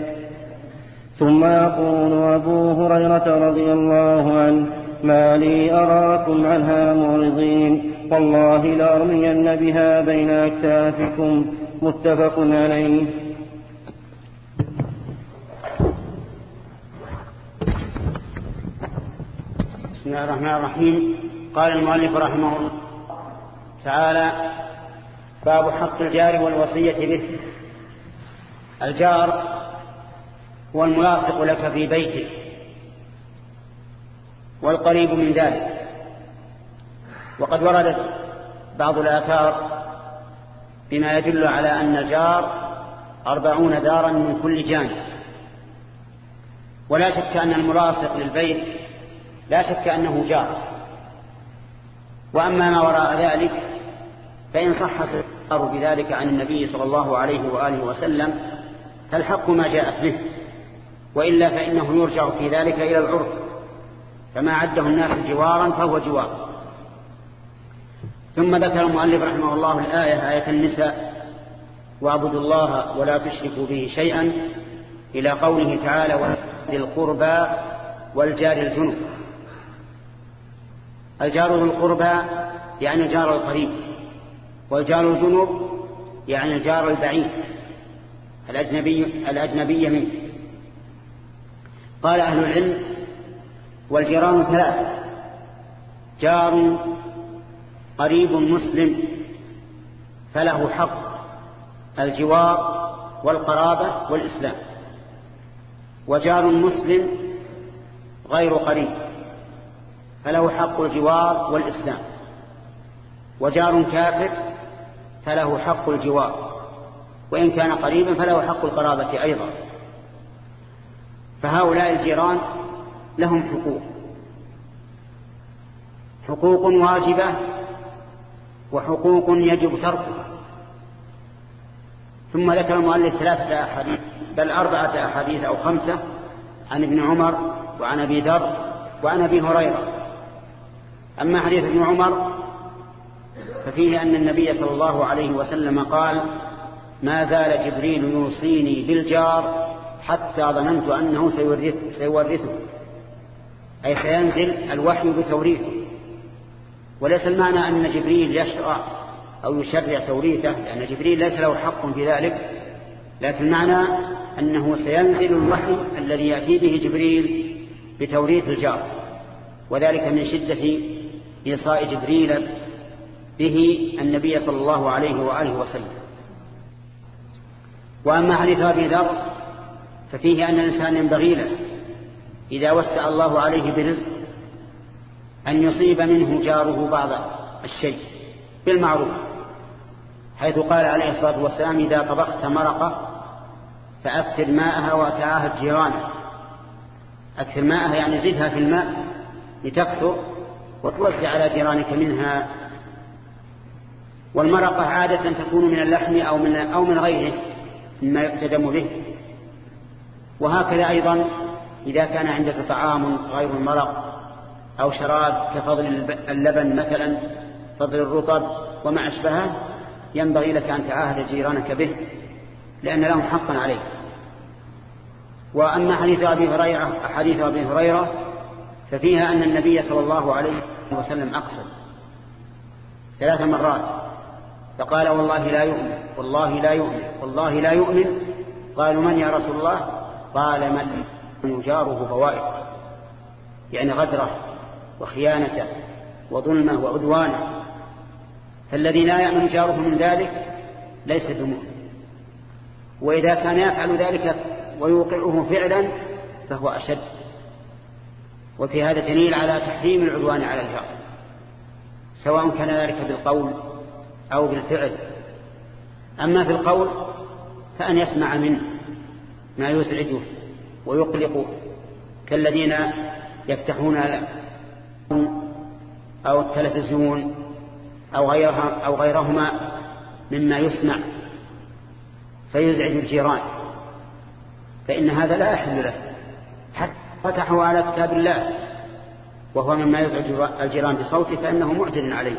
ثم يقول أبو هريرة رضي الله عنه ما لي أراكم عنها معرضين. والله لأرمين بها بين أكتافكم. متفق عليه. بسم الله الرحمن الرحيم. قال المؤلف رحمه الله تعالى باب حق الجار والوصية به. الجار هو الملاصق لك في بيتك. والقريب من ذلك. وقد وردت بعض الآثار بما يدل على أن الجار أربعون دارا من كل جانب. ولا شك أن الملاصق للبيت لا شك أنه جار. وأما ما وراء ذلك فإن صحت الأخبار بذلك عن النبي صلى الله عليه وآله وسلم فالحق ما جاءت به وإلا فإنه يرجع في ذلك إلى العرف فما عده الناس جوارا فهو جوار. ثم ذكر المؤلف رحمه الله الآية آية النساء واعبدوا الله ولا تشركوا به شيئا إلى قوله تعالى وذي القربى والجار الجنوب الجار ذو القربى يعني الجار القريب. والجار الجنوب يعني الجار البعيد الأجنبي, الأجنبي منه. قال أهل العلم والجيران ثلاثة جار قريب مسلم فله حق الجوار والقرابة والإسلام وجار مسلم غير قريب فله حق الجوار والإسلام وجار كافر فله حق الجوار. وإن كان قريبا فله حق القرابة أيضا. فهؤلاء الجيران لهم حقوق. حقوق واجبة وحقوق يجب تركها. ثم ذكر المؤلف ثلاثة أحاديث بل أربعة أحاديث أو خمسة عن ابن عمر وعن أبي ذر وعن أبي هريرة. أما حديث ابن عمر ففيه أن النبي صلى الله عليه وسلم قال ما زال جبريل يوصيني بالجار حتى ظننت أنه سيورثه. أي سينزل الوحي بتوريثه. وليس المعنى أن جبريل يشرع أو يشرع توريثه لأن جبريل ليس له حق في ذلك لكن المعنى أنه سينزل الوحي الذي يأتي به جبريل بتوريث الجار. وذلك من شدة إيصاء جبريل به النبي صلى الله عليه وآله وسلم. وأما حديث أبي ذر ففيه أن الإنسان ينبغي له إذا وسع الله عليه برزق أن يصيب منه جاره بعض الشيء بالمعروف حيث قال عليه الصلاة والسلام إذا طبخت مرقة فأكثر ماءها وتعاهد جيرانه أكثر ماءها يعني زدها في الماء لتكثر وتوزع على جيرانك منها والمرقة عادة تكون من اللحم أو من, أو من غيره مما يقتدم به. وهكذا أيضا إذا كان عندك طعام غير المرق أو شراب كفضل اللبن مثلا فضل الرطب وما أشبهه ينبغي لك أن تعاهد جيرانك به لأن لهم حقا عليك. وأما حديث أبي هريرة حديث أبي هريرة ففيها أن النبي صلى الله عليه وسلم أقسم ثلاث مرات فقال والله لا يؤمن والله لا يؤمن والله لا يؤمن. قالوا من يا رسول الله؟ قال من يجاره فوائد يعني غدرة وخيانته وظلمة وعدوانه فالذي لا يأمن جاره من ذلك ليس بمؤمن. وإذا كان يفعل ذلك ويوقعه فعلا فهو أشد. وفي هذا دليل على تحريم العدوان على الجار سواء كان ذلك بالقول أو بالفعل. أما في القول فأن يسمع منه ما يزعجه ويقلقه كالذين يفتحون أو التلفزيون أو, غيرها أو غيرهما مما يسمع فيزعج الجيران. فإن هذا لا يحل له. حتى فتحوا على كتاب الله وهو مما يزعج الجيران بصوته فإنه معجل عليه.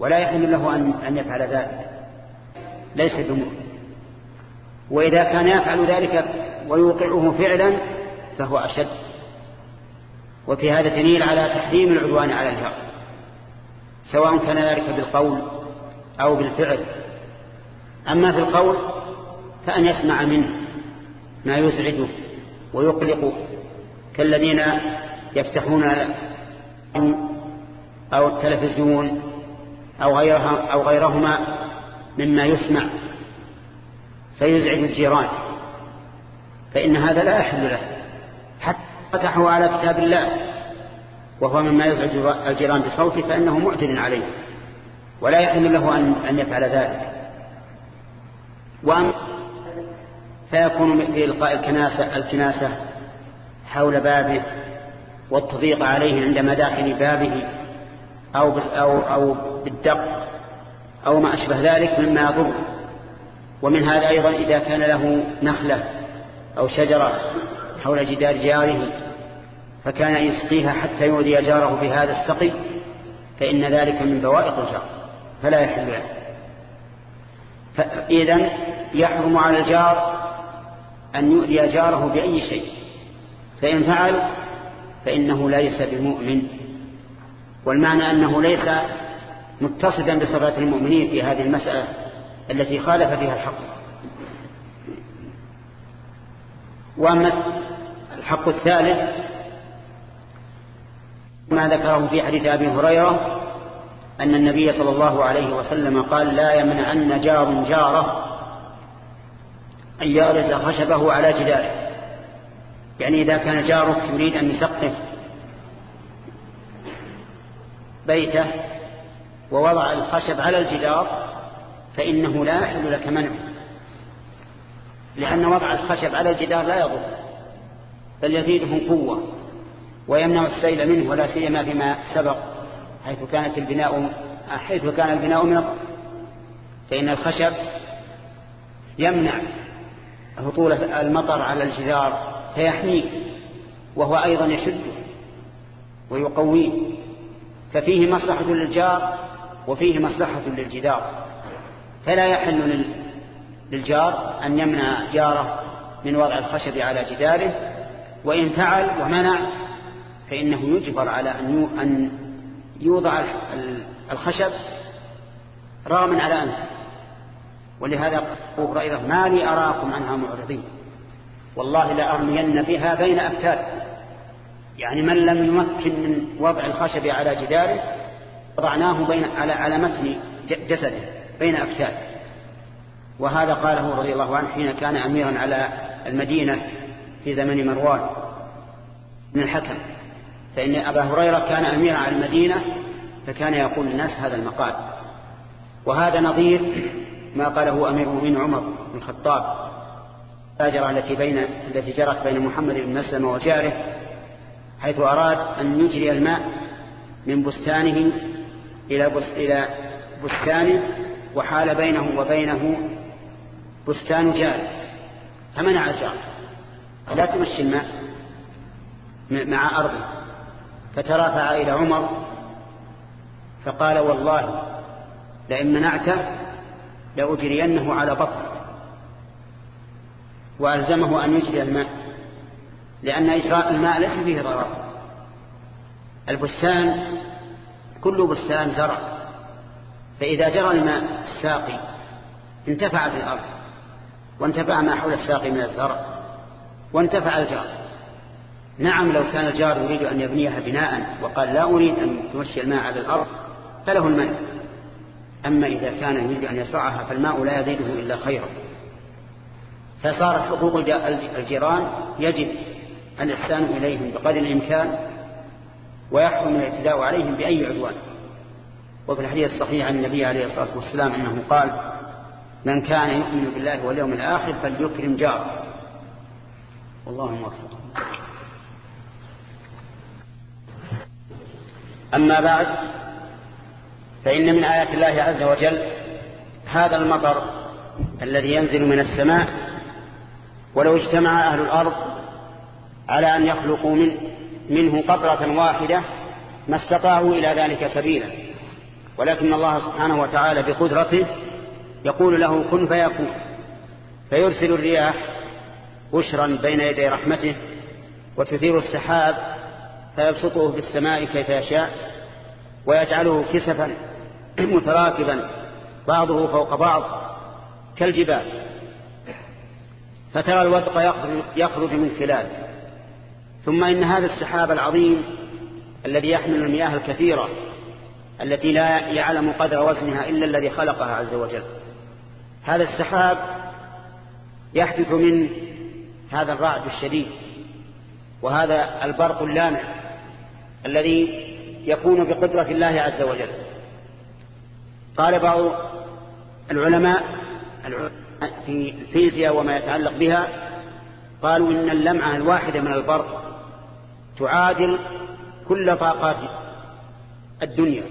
ولا يحل له أن, أن يفعل ذلك. ليس بمؤمن. وإذا كان يفعل ذلك ويوقعه فعلا فهو أشد. وفي هذا دليل على تحريم العدوان على الجار سواء كان ذلك بالقول أو بالفعل. أما في القول فأن يسمع منه ما يزعجه ويقلق كالذين يفتحون أو التلفزيون أو, غيرها أو غيرهما مما يسمع فيزعج الجيران. فإن هذا لا يحل له. حتى فتحوا على كتاب الله. وهو مما يزعج الجيران بصوته فإنه معتد عليه. ولا يحل له أن, يفعل ذلك. وأن فيكون في إلقاء الكناسة, الكناسة حول بابه والتضييق عليه عند مداخل بابه أو, أو, أو بالدق أو ما أشبه ذلك مما يضر. ومن هذا أيضا إذا كان له نخلة أو شجرة حول جدار جاره فكان يسقيها حتى يؤذي جاره بهذا السقي فإن ذلك من بوائق الجار فلا يحل له. فإذا يحرم على الجار أن يؤذي جاره بأي شيء. فإن فعل فإنه ليس بمؤمن. والمعنى أنه ليس متصفا بصفات المؤمنين في هذه المسألة التي خالف فيها الحق. وأما الحق الثالث ما ذكره في حديث أبي هريرة أن النبي صلى الله عليه وسلم قال لا يمنعن جار جاره أن يغرز خشبه على جداره. يعني إذا كان جارك يريد أن يسقف بيته ووضع الخشب على الجدار فإنه لا يحل لك منعه. لأن وضع الخشب على الجدار لا يضر بل يزيده قوة ويمنع السيل منه ولا سيما فيما سبق حيث كانت البناء حيث كان البناء من فإن الخشب يمنع هطول المطر على الجدار فيحميه وهو أيضا يشده ويقويه ففيه مصلحة للجار وفيه مصلحة للجدار. فلا يحل للجار أن يمنع جاره من وضع الخشب على جداره وإن فعل ومنع فإنه يجبر على أن يوضع الخشب راما على أنفه. ولهذا أبو هريرة ما لي أراكم عنها معرضين. والله لأرمين بها بين أفتاد يعني من لم يمكن من وضع الخشب على جداره وضعناه بين على على متن جسده بين أفتاد وهذا قاله رضي الله عنه حين كان أميرا على المدينة في زمن مروان من الحكم. فإن أبا هريرة كان أميرا على المدينة فكان يقول الناس هذا المقال. وهذا نظير ما قاله أمير المؤمنين عمر بن الخطاب. الهاجرة التي بين التي جرت بين محمد بن مسلم وجاره حيث أراد أن يجري الماء من بستانه إلى إلى بستانه وحال بينه وبينه بستان جار. فمنع الجار. لا تمشي الماء مع أرضه فترافع إلى عمر فقال والله لئن منعته لأجرينه على بطن وألزمه أن يجري الماء لأن إجراء الماء ليس فيه ضرر. البستان كل بستان زرع. فإذا جرى الماء الساقي انتفع في الأرض وانتفع ما حول الساقي من الزرع وانتفع الجار. نعم لو كان الجار يريد أن يبنيها بناء وقال لا أريد أن تمشي الماء على الأرض فله المنع. أما إذا كان يريد أن يصرعها فالماء لا يزيده إلا خيرا. فصارت حقوق الجيران يجب الإحسان إليهم بقدر الإمكان ويحرم الاعتداء عليهم بأي عدوان. وفي الحديث الصحيح عن النبي عليه الصلاة والسلام أنه قال من كان يؤمن بالله واليوم الآخر فليكرم جاره. والله موفق. أما بعد فإن من آيات الله عز وجل هذا المطر الذي ينزل من السماء ولو اجتمع أهل الأرض على أن يخلقوا من منه قطرة واحدة ما استطاعوا إلى ذلك سبيلا. ولكن الله سبحانه وتعالى بقدرته يقول له كن فيكون. فيرسل الرياح بشرا بين يدي رحمته وتثير السحاب فيبسطه في السماء كيف يشاء ويجعله كسفا [clears throat] متراكبا بعضه فوق بعض كالجبال. فترى الودق يخرج من خلاله. ثم إن هذا السحاب العظيم الذي يحمل المياه الكثيرة التي لا يعلم قدر وزنها إلا الذي خلقها عز وجل. هذا السحاب يحدث من هذا الرعد الشديد وهذا البرق اللامع الذي يكون بقدرة الله عز وجل. قال بعض العلماء في الفيزياء وما يتعلق بها قالوا إن اللمعة الواحدة من البرق تعادل كل طاقات الدنيا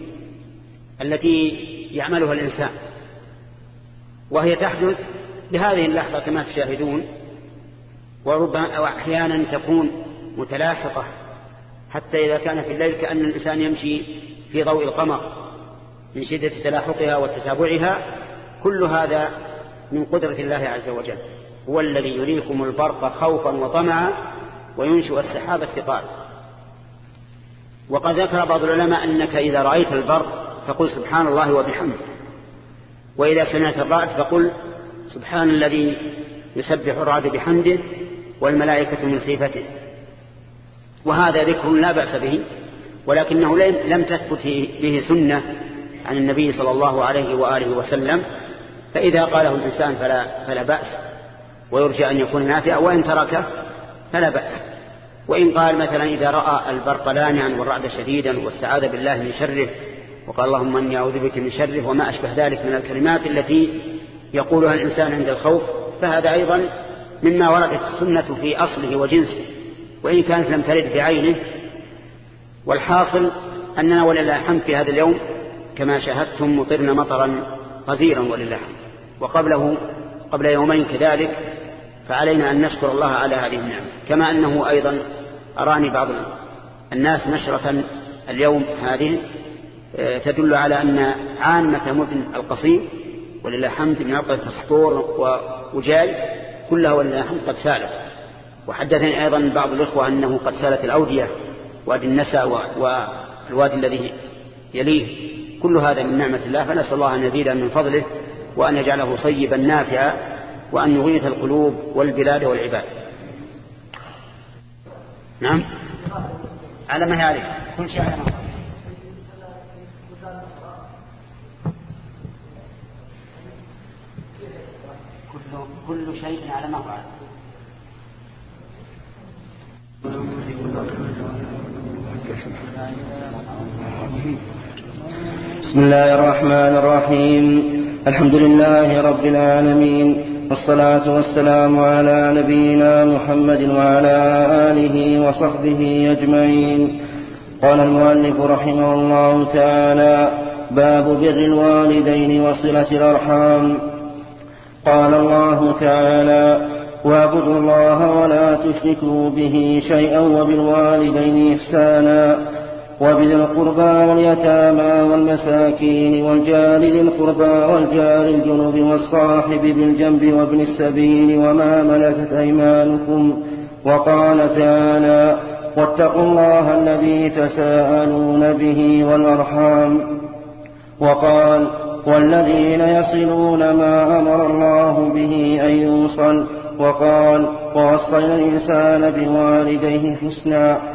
التي يعملها الإنسان وهي تحدث بهذه اللحظة كما تشاهدون وربما أحيانا تكون متلاحقة حتى إذا كان في الليل كأن الإنسان يمشي في ضوء القمر من شدة تلاحقها وتتابعها كل هذا من قدرة الله عز وجل هو الذي يريكم البرق خوفا وطمعا وينشئ السحاب الثقال. وقد ذكر بعض العلماء أنك إذا رأيت البرق فقل سبحان الله وبحمده. وإذا سمعت الرعد فقل سبحان الذي يسبح الرعد بحمده والملائكة من خيفته. وهذا ذكر لا بأس به ولكنه لم تثبت به سنة عن النبي صلى الله عليه وآله وسلم. فإذا قاله الإنسان فلا, فلا بأس ويرجى أن يكون نافعا وإن تركه فلا بأس. وإن قال مثلا إذا رأى البرق لانعا والرعد شديدا واستعاذ بالله من شره وقال اللهم أني أعوذ بك من شره وما أشبه ذلك من الكلمات التي يقولها الإنسان عند الخوف فهذا أيضا مما وردت السنة في أصله وجنسه. وإن كانت لم ترد بعينه والحاصل أننا ولله الحمد في هذا اليوم كما شاهدتم مطرنا مطرا غزيرا ولله الحمد. وقبله قبل يومين كذلك فعلينا أن نشكر الله على هذه النعمة. كما أنه أيضا أراني بعض الناس نشرة اليوم هذه آه، تدل على أن عامة مدن القصيم ولله الحمد من عقد السطور وجاي كلها ولله الحمد قد سالت. وحدثني أيضا بعض الإخوة أنه قد سالت الأودية وأدي النسا والوادي الذي يليه. كل هذا من نعمة الله فنسأل الله أن يزيد من فضله وأن يجعله صيبا نافعا. وأن يغيث القلوب والبلاد والعباد. نعم؟ على ما هي كل شيء على ما كل شيء على ما بسم الله الرحمن الرحيم. الحمد لله رب العالمين. والصلاة والسلام على نبينا محمد وعلى آله وصحبه أجمعين. قال المؤلف رحمه الله تعالى باب بر الوالدين وصلة الأرحام. قال الله تعالى واعبدوا الله ولا تشركوا به شيئا وبالوالدين إحسانا. وبذي القربى واليتامى والمساكين والجار ذي القربى والجار الجنوب والصاحب بالجنب وابن السبيل وما ملكت أيمانكم وقال تعالى واتقوا الله الذي تساءلون به والأرحام. وقال والذين يصلون ما أمر الله به أن يوصل. وقال ووصينا الإنسان بوالديه حسنا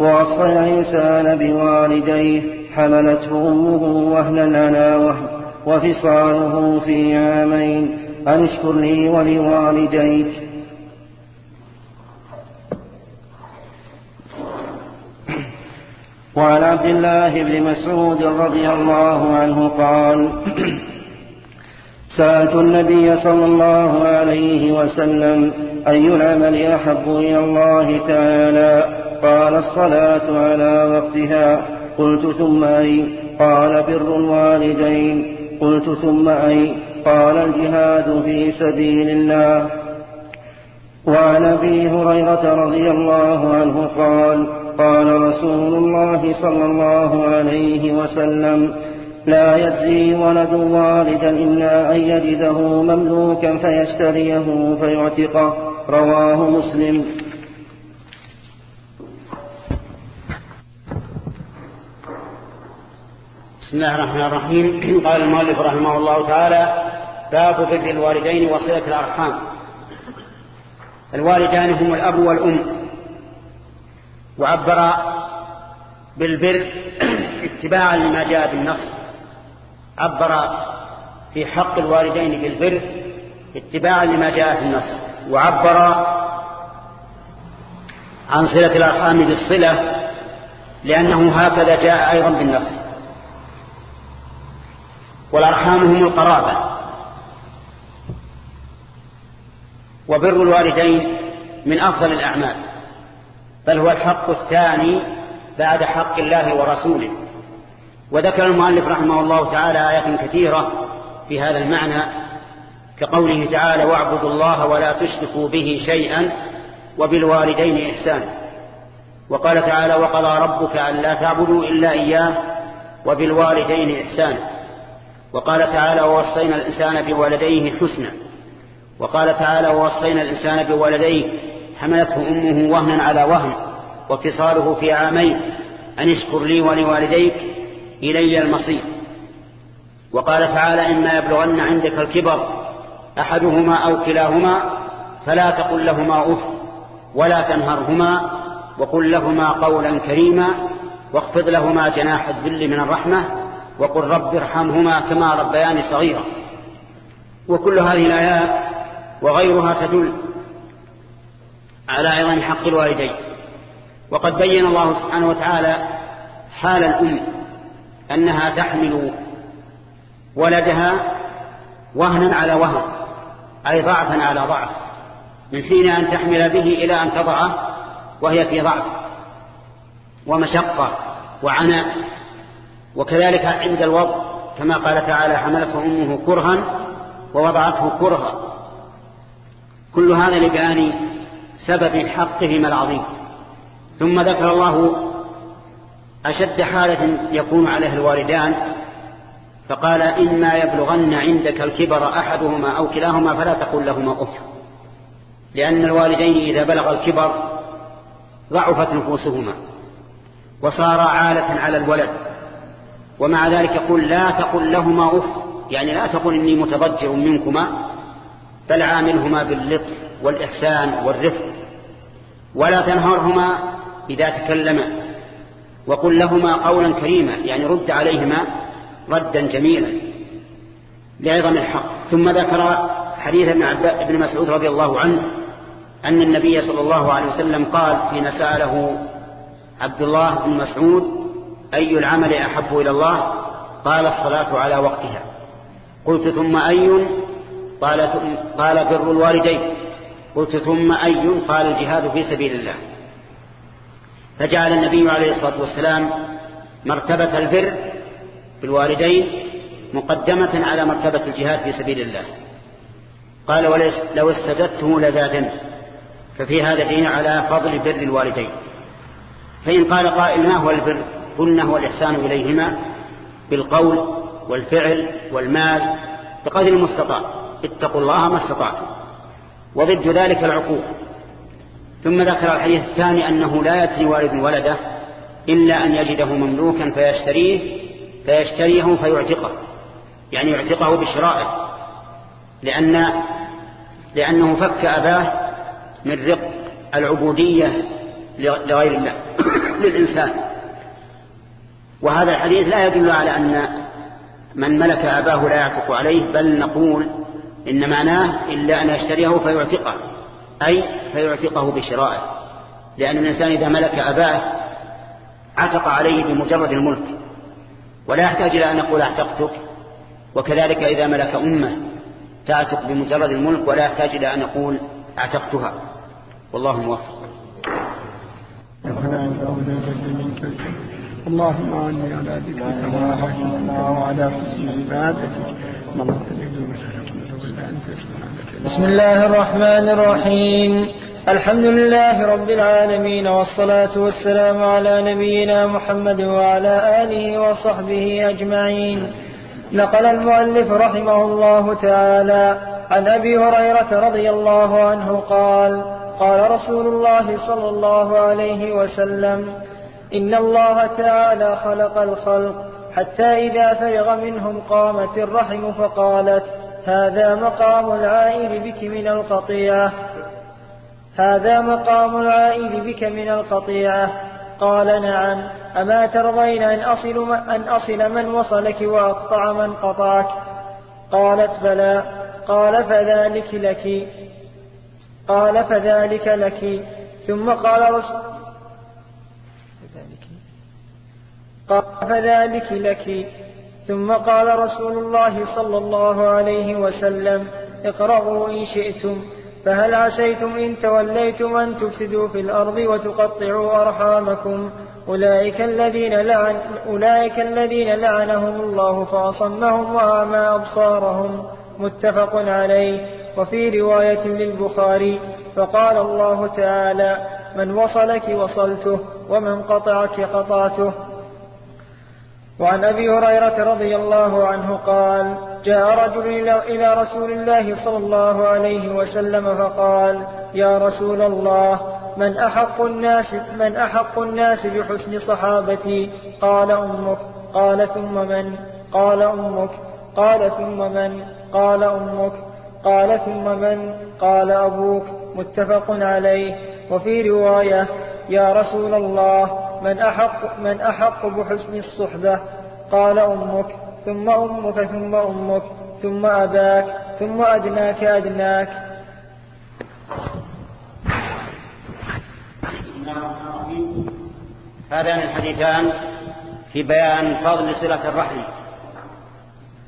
ووصى الإنسان بوالديه حملته أمه وهنا على وهن وفصاله في عامين. أن اشكر لي ولوالديك. [clears throat] وعن عبد الله بن مسعود رضي الله عنه قال [clears throat] سألت النبي صلى الله عليه وسلم أي العمل أحب إلى الله تعالى؟ قال الصلاة على وقتها. قلت ثم أي. قال بر الوالدين. قلت ثم أي. قال الجهاد في سبيل الله. وعن أبي هريرة رضي الله عنه قال قال رسول الله صلى الله عليه وسلم لا يجزي ولد والدا إلا أن يجده مملوكا فيشتريه فيعتقه. رواه مسلم. بسم الله الرحمن الرحيم. [clears throat] قال المؤلف رحمه الله تعالى باب بر الوالدين وصلة الأرحام. الوالدان هم الأب والأم. وعبر بالبر [clears throat] اتباعا لما جاء بالنص. عبر في حق الوالدين بالبر اتباعا لما جاء في النص. وعبر عن صلة الأرحام بالصلة لأنه هكذا جاء أيضا بالنص. والأرحام هم القرابة. وبر الوالدين من أفضل الأعمال بل هو الحق الثاني بعد حق الله ورسوله. وذكر المؤلف رحمه الله تعالى آيات كثيرة في هذا المعنى كقوله تعالى واعبدوا الله ولا تشركوا به شيئا وبالوالدين إحسانا وقال تعالى وقضى ربك أن لا تعبدوا إلا إياه وبالوالدين إحسانا وقال تعالى ووصينا الإنسان بولديه حسنا. وقال تعالى ووصينا الإنسان بولديه حملته أمه وهنا على وهن وفصاله في عامين أن اشكر لي ولوالديك إلي المصير. وقال تعالى إما يبلغن عندك الكبر أحدهما أو كلاهما فلا تقل لهما أف ولا تنهرهما وقل لهما قولا كريما واخفض لهما جناح الذل من الرحمة وقل رب ارحمهما كما ربياني صغيرا. وكل هذه الآيات وغيرها تدل على عظم حق الوالدين. وقد بين الله سبحانه وتعالى حال الأم أنها تحمل ولدها وهنا على وهن أي ضعفا على ضعف من حين أن تحمل به إلى أن تضعه وهي في ضعف ومشقة وعناء وكذلك عند الوضع كما قال تعالى حملته أمه كرها ووضعته كرها. كل هذا لبيان سبب حقهما العظيم. ثم ذكر الله أشد حالة يكون عليها الوالدان فقال إما يبلغن عندك الكبر أحدهما أو كلاهما فلا تقل لهما أف. لأن الوالدين إذا بلغ الكبر ضعفت نفوسهما وصار عالة على الولد. ومع ذلك يقول لا تقل لهما أف يعني لا تقل إني متضجر منكما بل عاملهما باللطف والإحسان والرفق ولا تنهرهما إذا تكلما وقل لهما قولا كريما يعني رد عليهما ردا جميلا لعظم الحق. ثم ذكر حديث ابن مسعود رضي الله عنه أن النبي صلى الله عليه وسلم قال حين سأله عبد الله بن مسعود أي العمل أحب إلى الله؟ قال الصلاة على وقتها. قلت ثم أي؟ قال, قال بر الوالدين. قلت ثم أي؟ قال الجهاد في سبيل الله. فجعل النبي عليه الصلاة والسلام مرتبة البر بالوالدين مقدمة على مرتبة الجهاد في سبيل الله. قال لو استددته لزادن. ففي هذا دين على فضل بر الوالدين. فإن قال قائل ما هو البر؟ قلنا هو الإحسان إليهما بالقول والفعل والمال بقدر المستطاع. اتقوا الله ما استطعتم. وضد ذلك العقوق. ثم ذكر الحديث الثاني أنه لا يتري والد ولده إلا أن يجده مملوكا فيشتريه فيشتريه فيعتقه. يعني يعتقه بشرائه. لأن لأنه فك أباه من رق العبودية لغير الله. [coughs] للإنسان. وهذا الحديث لا يدل على أن من ملك أباه لا يعتق عليه بل نقول إن معناه إلا أن يشتريه فيعتقه أي فيعتقه بشرائه. لأن الإنسان إذا ملك أباه عتق عليه بمجرد الملك ولا يحتاج إلى أن يقول أعتقتك. وكذلك إذا ملك أمه تعتق بمجرد الملك ولا يحتاج إلى أن يقول أعتقتها. والله موفق. اللهم أعني على ذكرك وحكمك وعلى حسن عبادتك. بسم الله الرحمن الرحيم. الحمد لله رب العالمين والصلاة والسلام على نبينا محمد وعلى آله وصحبه أجمعين. نقل المؤلف رحمه الله تعالى عن أبي هريرة رضي الله عنه قال قال رسول الله صلى الله عليه وسلم إن الله تعالى خلق الخلق حتى إذا فرغ منهم قامت الرحم فقالت هذا مقام العائد بك من القطيعة. هذا مقام العائد بك من القطيعة. قال نعم. أما ترضين أن أصل, أن أصل من وصلك وأقطع من قطعك؟ قالت بلى. قال فذلك لك. قال فذلك لك. ثم قال رسول قال فذلك لك. ثم قال رسول الله صلى الله عليه وسلم اقرأوا إن شئتم فهل عسيتم إن توليتم أن تفسدوا في الأرض وتقطعوا أرحامكم؟ أولئك الذين, لعن أولئك الذين لعنهم الله فأصمهم وأعمى أبصارهم. متفق عليه. وفي رواية للبخاري فقال الله تعالى من وصلك وصلته ومن قطعك قطعته. وعن أبي هريرة رضي الله عنه قال جاء رجل إلى رسول الله صلى الله عليه وسلم فقال يا رسول الله من أحق الناس من أحق الناس بحسن صحابتي؟ قال أمك. قال ثم من؟ قال أمك. قال ثم من؟ قال أمك. قال ثم من؟ قال أبوك. متفق عليه. وفي رواية يا رسول الله من أحق, من أحق بحسن الصحبة. قال أمك ثم أمك ثم أمك ثم أباك ثم أدناك أدناك. هذان الحديثان في بيان فضل صلة الرحم.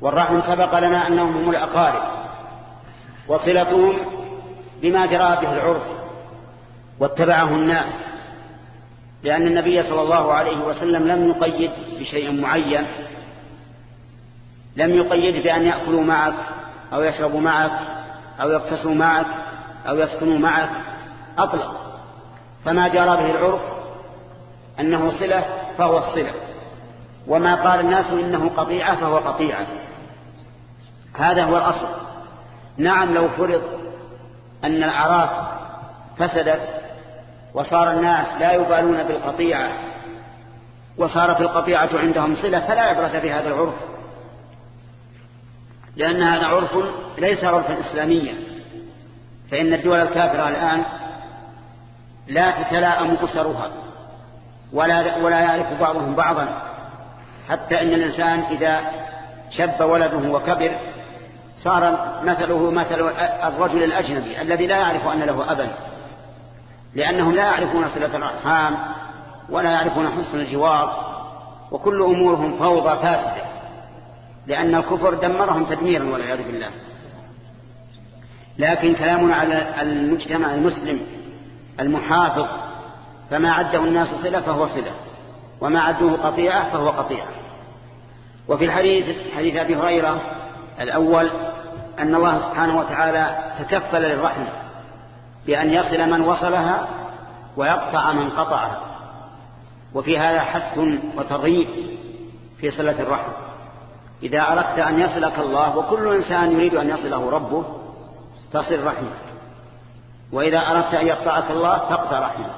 والرحم سبق لنا أنهم هم الأقارب. وصلتهم بما جرى به العرف واتبعه الناس. لأن النبي صلى الله عليه وسلم لم يقيد بشيء معين لم يقيد بأن يأكلوا معك أو يشربوا معك أو يقتصوا معك أو يسكنوا معك أطلق. فما جرى به العرف أنه صلة فهو الصلة وما قال الناس إنه قطيعة فهو قطيعة. هذا هو الأصل. نعم لو فرض أن الأعراف فسدت وصار الناس لا يبالون بالقطيعة وصارت القطيعة عندهم صلة فلا عبرة بهذا العرف لأن هذا عرف ليس عرفا إسلاميا فإن الدول الكافرة الآن لا تتلاءم أسرها ولا, ولا يعرف بعضهم بعضا حتى أن الإنسان إذا شب ولده وكبر صار مثله مثل الرجل الأجنبي الذي لا يعرف أن له أبا. لأنهم لا يعرفون صلة الأرحام ولا يعرفون حسن الجوار وكل أمورهم فوضى فاسدة لأن الكفر دمرهم تدميرا والعياذ بالله. لكن كلامنا على المجتمع المسلم المحافظ فما عده الناس صلة فهو صلة وما عدوه قطيعة فهو قطيعة. وفي الحديث حديث أبي هريرة الأول أن الله سبحانه وتعالى تكفل للرحمة بأن يصل من وصلها ويقطع من قطعها. وفي هذا حث وترغيب في صلة الرحم. إذا أردت أن يصلك الله وكل إنسان يريد أن يصله ربه فصل رحمك. وإذا أردت أن يقطعك الله فاقطع رحمك.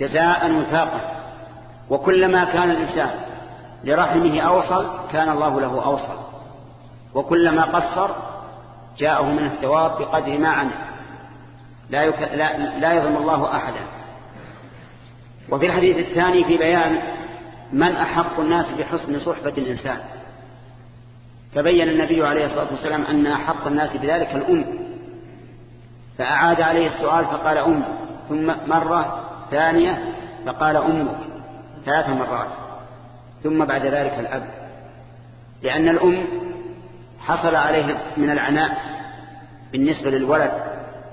جزاء وفاقا. وكلما كان الإنسان لرحمه أوصل كان الله له أوصل. وكلما قصر جاءه من الثواب بقدر ما عمل. لا, يك... لا... لا يظلم الله أحدا. وفي الحديث الثاني في بيان من أحق الناس بحسن صحبة الإنسان. فبين النبي عليه الصلاة والسلام أن أحق الناس بذلك الأم. فأعاد عليه السؤال فقال أم ثم مرة ثانية فقال أمك ثلاث مرات ثم بعد ذلك الأب. لأن الأم حصل عليه من العناء بالنسبة للولد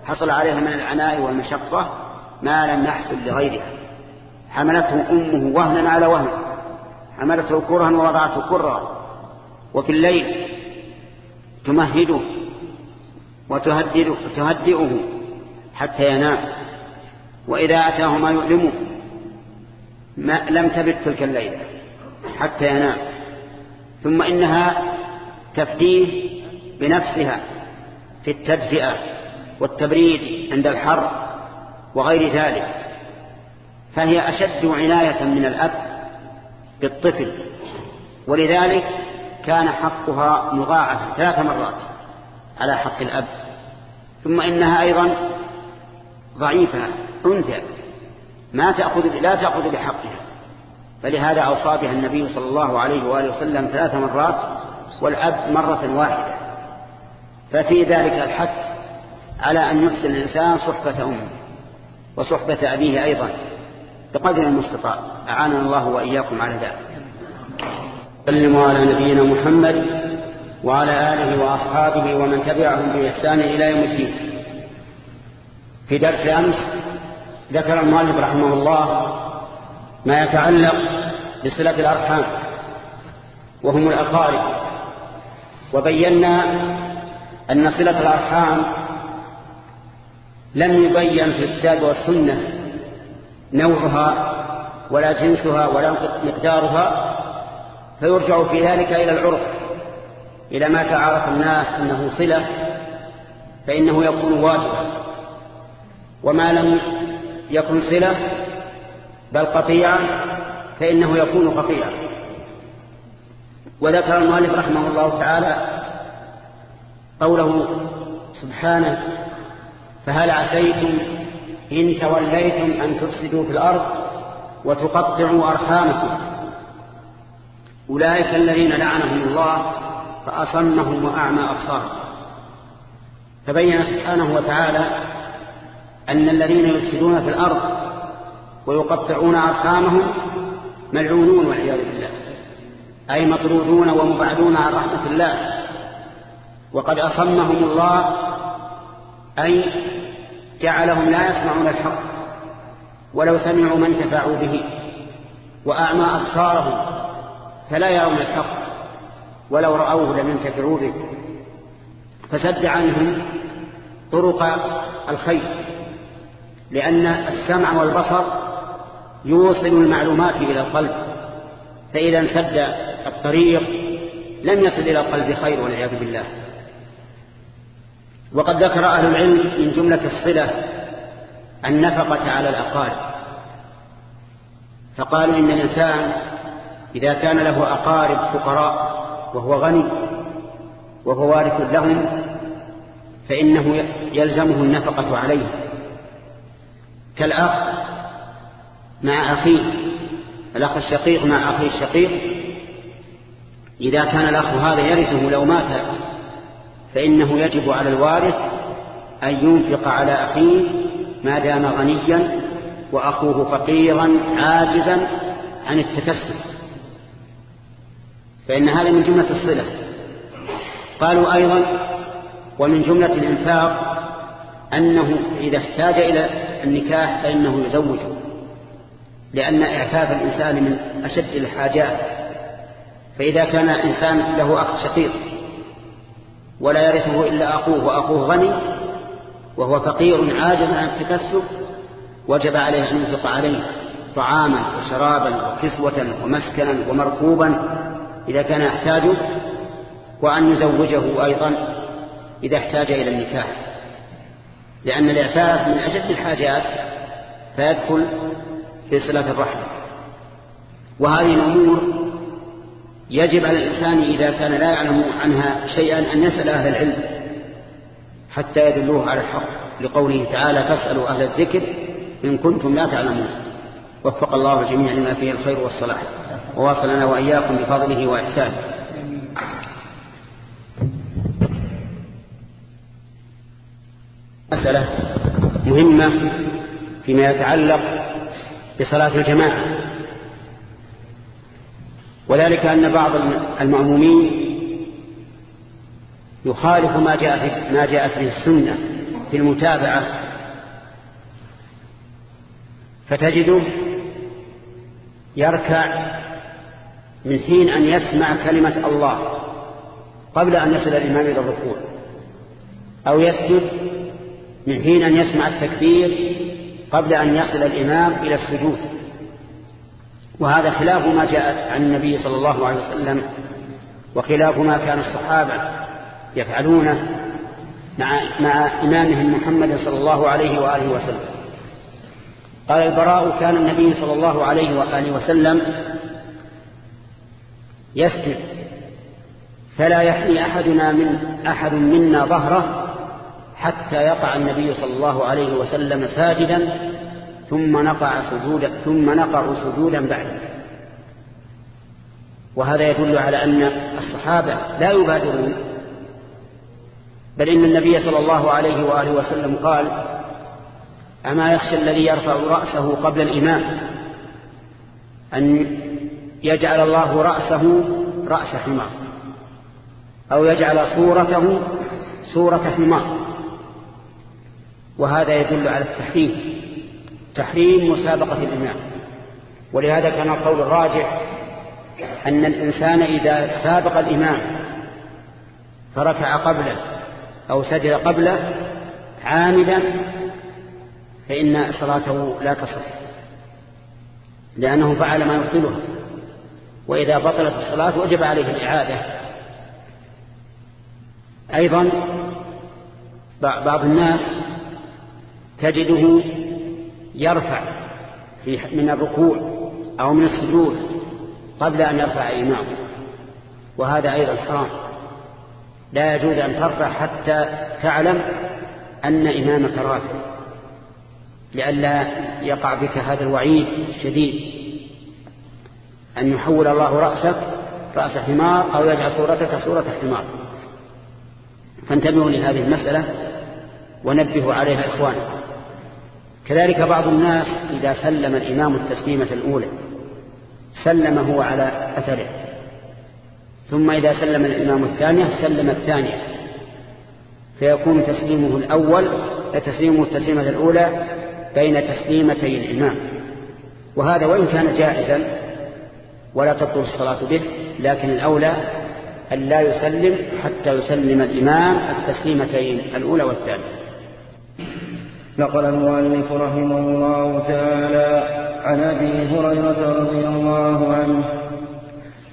حصل عليها من العناء والمشقة ما لم يحصل لغيرها. حملته أمه وهنا على وهن. حملته كرها ووضعته كرها وفي الليل تمهده وتهدئه حتى ينام. وإذا أتاه ما يؤلمه ما لم تبت تلك الليلة حتى ينام. ثم إنها تفديه بنفسها في التدفئة والتبريد عند الحر وغير ذلك فهي أشد عناية من الأب بالطفل ولذلك كان حقها مضاعفا ثلاث مرات على حق الأب ثم إنها أيضا ضعيفة أنثى ما تأخذ لا تأخذ بحقها فلهذا أوصى بها النبي صلى الله عليه وآله وسلم ثلاث مرات والأب مرة واحدة ففي ذلك الحث على أن يحسن الإنسان صحبة أمه وصحبة أبيه أيضا بقدر المستطاع. أعاننا الله وإياكم على ذلك. سلموا على نبينا محمد وعلى آله وأصحابه ومن تبعهم بإحسان إلى يوم الدين. في درس أمس ذكر المؤلف رحمه الله ما يتعلق بصلة الأرحام وهم الأقارب وبينا أن صلة الأرحام لم يبين في الكتاب والسنة نوعها ولا جنسها ولا مقدارها فيرجع في ذلك إلى العرف إلى ما تعارف الناس أنه صلة فإنه يكون واجبا. وما لم يكن صلة بل قطيعا فإنه يكون قطيعا. وذكر المؤلف رحمه الله تعالى قوله سبحانه فهل عسيتم إن توليتم أن تفسدوا في الأرض وتقطعوا أرحامكم؟ أولئك الذين لعنهم الله فأصمهم وأعمى أبصارهم. فبين سبحانه وتعالى أن الذين يفسدون في الأرض ويقطعون أرحامهم ملعونون والعياذ بالله أي مطرودون ومبعدون عن رحمة الله. وقد أصمهم الله أي جعلهم لا يسمعون الحق ولو سمعوا ما انتفعوا به وأعمى أبصارهم فلا يرون الحق ولو رأوه لم ينتفعوا به. فسد عنهم طرق الخير لأن السمع والبصر يوصل المعلومات إلى القلب فإذا انسد الطريق لم يصل إلى القلب خير والعياذ بالله. وقد ذكر أهل العلم من جملة الصلة النفقة على الأقارب. فقالوا إن الإنسان إذا كان له أقارب فقراء وهو غني وهو وارث لهم فإنه يلزمه النفقة عليه. كالأخ مع أخيه الأخ الشقيق مع أخيه الشقيق. إذا كان الأخ هذا يرثه لو مات فإنه يجب على الوارث أن ينفق على أخيه ما دام غنيا وأخوه فقيرا عاجزا عن التكسب. فإن هذا من جملة الصلة. قالوا أيضا ومن جملة الإنفاق أنه إذا احتاج إلى النكاح فإنه يزوجه لأن إعفاف الإنسان من أشد الحاجات. فإذا كان إنسان له أخ شقيق ولا يرثه إلا أخوه وأخوه غني وهو فقير عاجز عن التكسب وجب عليه أن ينفق عليه طعاما وشرابا وكسوة ومسكنا ومركوبا إذا كان يحتاجه وأن يزوجه أيضا إذا احتاج إلى النكاح. لأن الإعفاف من أشد الحاجات فيدخل في صلة الرحم. وهذه الأمور يجب على الإنسان إذا كان لا يعلم عنها شيئا أن يسأل أهل العلم حتى يدلوه على الحق لقوله تعالى فاسألوا أهل الذكر إن كنتم لا تعلمون. وفق الله الجميع لما فيه الخير والصلاح. وواصلنا وإياكم بفضله وإحسانه. مسألة مهمة فيما يتعلق بصلاة الجماعة. وذلك أن بعض المأمومين يخالف ما جاء ما جاءت به السنة في المتابعة. فتجده يركع من حين أن يسمع كلمة الله قبل أن يصل الإمام إلى الركوع أو يسجد من حين أن يسمع التكبير قبل أن يصل الإمام إلى السجود. وهذا خلاف ما جاءت عن النبي صلى الله عليه وسلم وخلاف ما كان الصحابة يفعلونه مع, مع إمامهم محمد صلى الله عليه وآله وسلم. قال البراء كان النبي صلى الله عليه وآله وسلم يسجد فلا يحني أحدنا من أحد منا ظهره حتى يقع النبي صلى الله عليه وسلم ساجدا ثم نقع سجودا ثم نقع سجودا بعده وهذا يدل على أن الصحابة لا يبادرون. بل إن النبي صلى الله عليه وآله وسلم قال أما يخشى الذي يرفع رأسه قبل الإمام أن يجعل الله رأسه رأس حمار أو يجعل صورته صورة حمار. وهذا يدل على التحريم. تحريم مسابقة الإمام. ولهذا كان القول الراجح أن الإنسان إذا سابق الإمام فركع قبله أو سجد قبله عامدا فإن صلاته لا تصح لأنه فعل ما يبطلها. وإذا بطلت الصلاة وجب عليه الإعادة. أيضا بعض الناس تجده يرفع من الركوع أو من السجود قبل أن يرفع إمامه وهذا أيضا حرام. لا يجوز أن ترفع حتى تعلم أن إمامك رافع لئلا يقع بك هذا الوعيد الشديد. أن يحول الله رأسك رأس حمار أو يجعل صورتك صورة حمار. فانتبهوا لهذه المسألة ونبهوا عليها إخوانكم. كذلك بعض الناس إذا سلم الإمام التسليمة الأولى سلم هو على أثره. ثم إذا سلم الإمام الثانية سلم الثانية. فيكون تسليمه الأول تسليمه التسليمة الأولى بين تسليمتي الإمام. وهذا وإن كان جائزا ولا تطول الصلاة به لكن الأولى أن لا يسلم حتى يسلم الإمام التسليمتين الأولى والثانية. نقل المؤلف رحمه الله تعالى عن أبي هريرة رضي الله عنه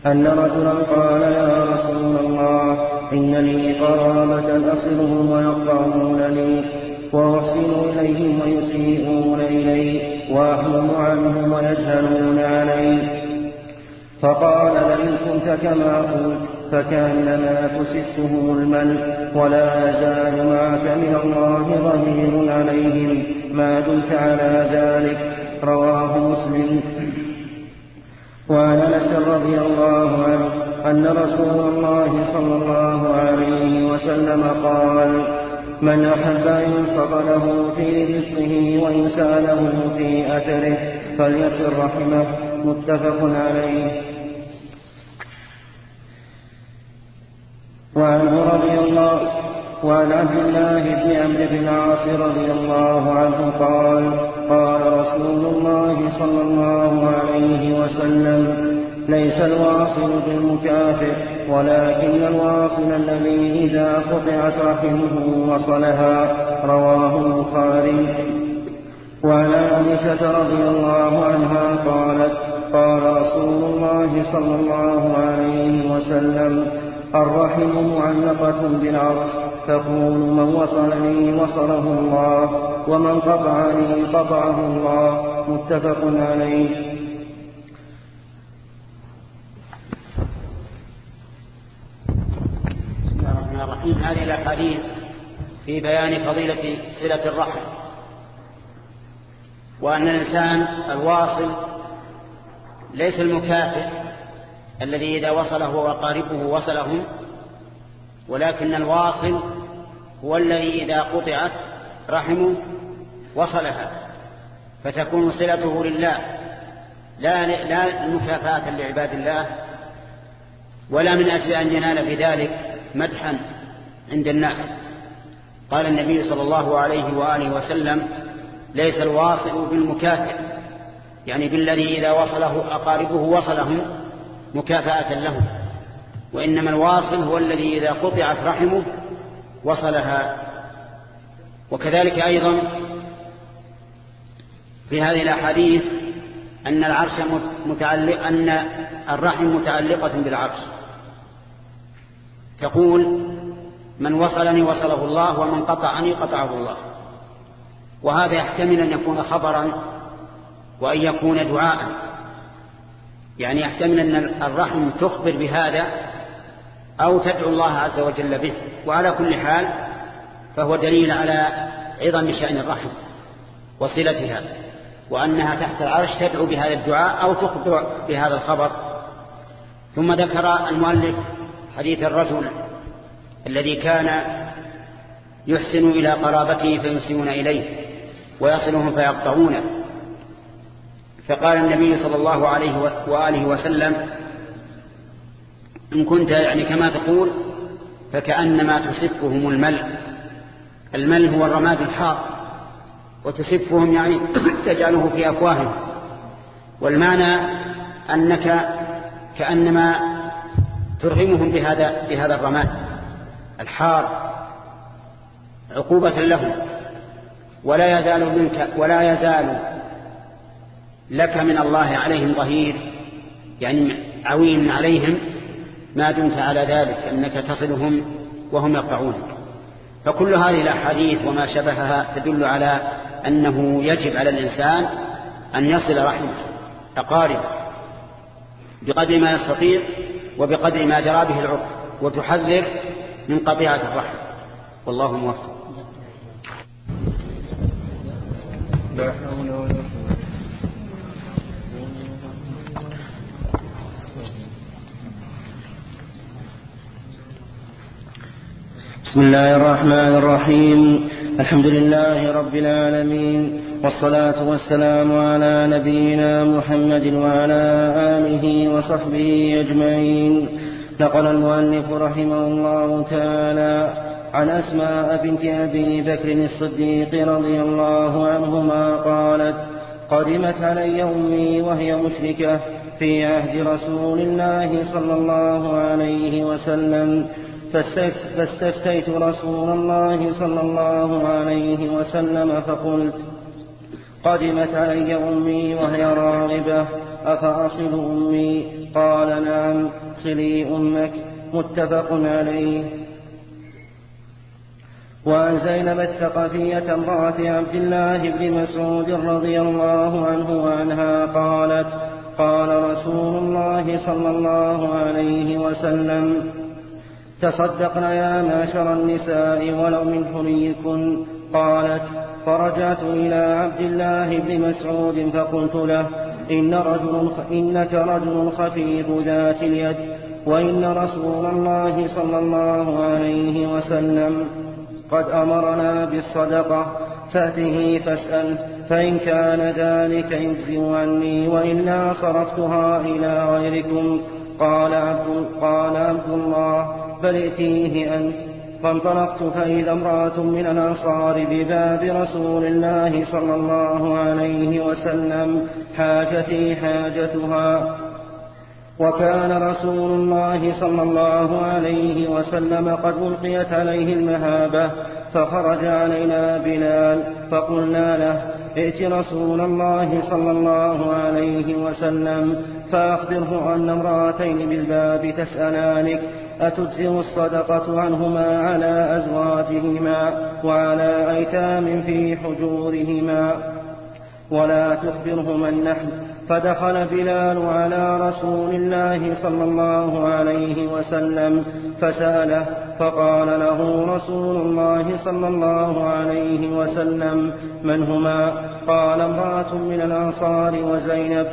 أن رجلا قال يا رسول الله ان لي قرابة أصلهم ويقطعون لي وأحسن إليهم ويسيئون إلي وأحلم عنهم ويجهلون علي. فقال لئن كنت كما قلت فكأنما تسسهم المن ولا يزال معك من الله ظهير عليهم. ما دمت على ذلك. رواه مسلم. وعن أنس رضي الله عنه أن رسول الله صلى الله عليه وسلم قال من أحب أن ينصت له في رزقه وينسى له في اثره فليسر رحمه. متفق عليه. وعنه رضي الله وعن عبد الله بن عمرو بن العاص رضي الله عنه قال قال رسول الله صلى الله عليه وسلم ليس الواصل بالمكافئ ولكن الواصل الذي إذا قطعت رحمه وصلها رواه البخاري. وعن عائشة رضي الله عنها قالت قال رسول الله صلى الله عليه وسلم الرحم معلقة بالعرش تقول من وصلني وصله الله ومن قطعني قطعه الله متفق عليه. الرحيم. هذه الأحاديث في بيان فضيلة صلة الرحم. وأن الإنسان الواصل ليس المكافئ الذي إذا وصله وقاربه وصلهم ولكن الواصل هو الذي إذا قطعت رحمه وصلها فتكون صلته لله لا لا مكافأة لعباد الله ولا من أجل أن ينال بذلك مدحا عند الناس. قال النبي صلى الله عليه وآله وسلم ليس الواصل بالمكافئ يعني بالذي إذا وصله أقاربه وصلهم مكافأة لهم وإنما الواصل هو الذي إذا قطعت رحمه وصلها. وكذلك أيضا في هذه الأحاديث أن العرش متعلق أن الرحم متعلقة بالعرش. تقول من وصلني وصله الله ومن قطعني قطعه الله. وهذا يحتمل أن يكون خبرا وأن يكون دعاء. يعني يحتمل أن الرحم تخبر بهذا أو تدعو الله عز وجل به. وعلى كل حال فهو دليل على عظم شأن الرحم وصلتها وأنها تحت العرش تدعو بهذا الدعاء أو تخبر بهذا الخبر. ثم ذكر المؤلف حديث الرجل الذي كان يحسن إلى قرابته فيسلمون إليه ويصلهم فيقطعونه. فقال النبي صلى الله عليه وآله وسلم إن كنت يعني كما تقول فكأنما تسفهم المل المل هو الرماد الحار وتسفهم يعني [coughs] تجعله في أفواههم. والمعنى أنك كأنما ترغمهم بهذا, بهذا الرماد الحار عقوبة لهم ولا يزال منك ولا يزال لك من الله عليهم ظهير يعني عوين عليهم ما دمت على ذلك أنك تصلهم وهم يقطعونك فكل هذه الأحاديث وما شبهها تدل على أنه يجب على الإنسان أن يصل رحمه أقارب بقدر ما يستطيع وبقدر ما جرى به العرف وتحذر من قطيعة الرحم. والله موفق. لا حول ولا بسم الله الرحمن الرحيم. الحمد لله رب العالمين والصلاة والسلام على نبينا محمد وعلى آله وصحبه أجمعين. نقل المؤلف رحمه الله تعالى عن أسماء بنت أبي بكر الصديق رضي الله عنهما قالت قدمت علي أمي وهي مشركة في عهد رسول الله صلى الله عليه وسلم. فاستفتيت رسول الله صلى الله عليه وسلم فقلت قدمت علي أمي وهي راغبة أفأصل أمي؟ قال نعم صلي أمك متفق عليه. وعن زينب الثقفية امرأة عبد الله بن مسعود رضي الله عنه وعنها قالت قال رسول الله صلى الله عليه وسلم تصدقن يا معشر النساء ولو من حليكن قالت فرجعت إلى عبد الله بن مسعود فقلت له إن رجل إنك رجل خفيف ذات اليد وإن رسول الله صلى الله عليه وسلم قد أمرنا بالصدقة فأته فاسأل فإن كان ذلك يجزي عني وإلا صرفتها إلى غيركم. قال عبد, قال عبد الله بل ائتيه أنت. فانطلقت فإذا امرأة من الأنصار بباب رسول الله صلى الله عليه وسلم حاجتي حاجتها. وكان رسول الله صلى الله عليه وسلم قد ألقيت عليه المهابة فخرج علينا بلال فقلنا له ائت رسول الله صلى الله عليه وسلم فأخبره أن امرأتين بالباب تسألانك أتجزئ الصدقة عنهما على أزواجهما وعلى أيتام في حجورهما ولا تخبرهما النحل فدخل بلال على رسول الله صلى الله عليه وسلم فسأله فقال له رسول الله صلى الله عليه وسلم من هما؟ قال امرأة من الأنصار وزينب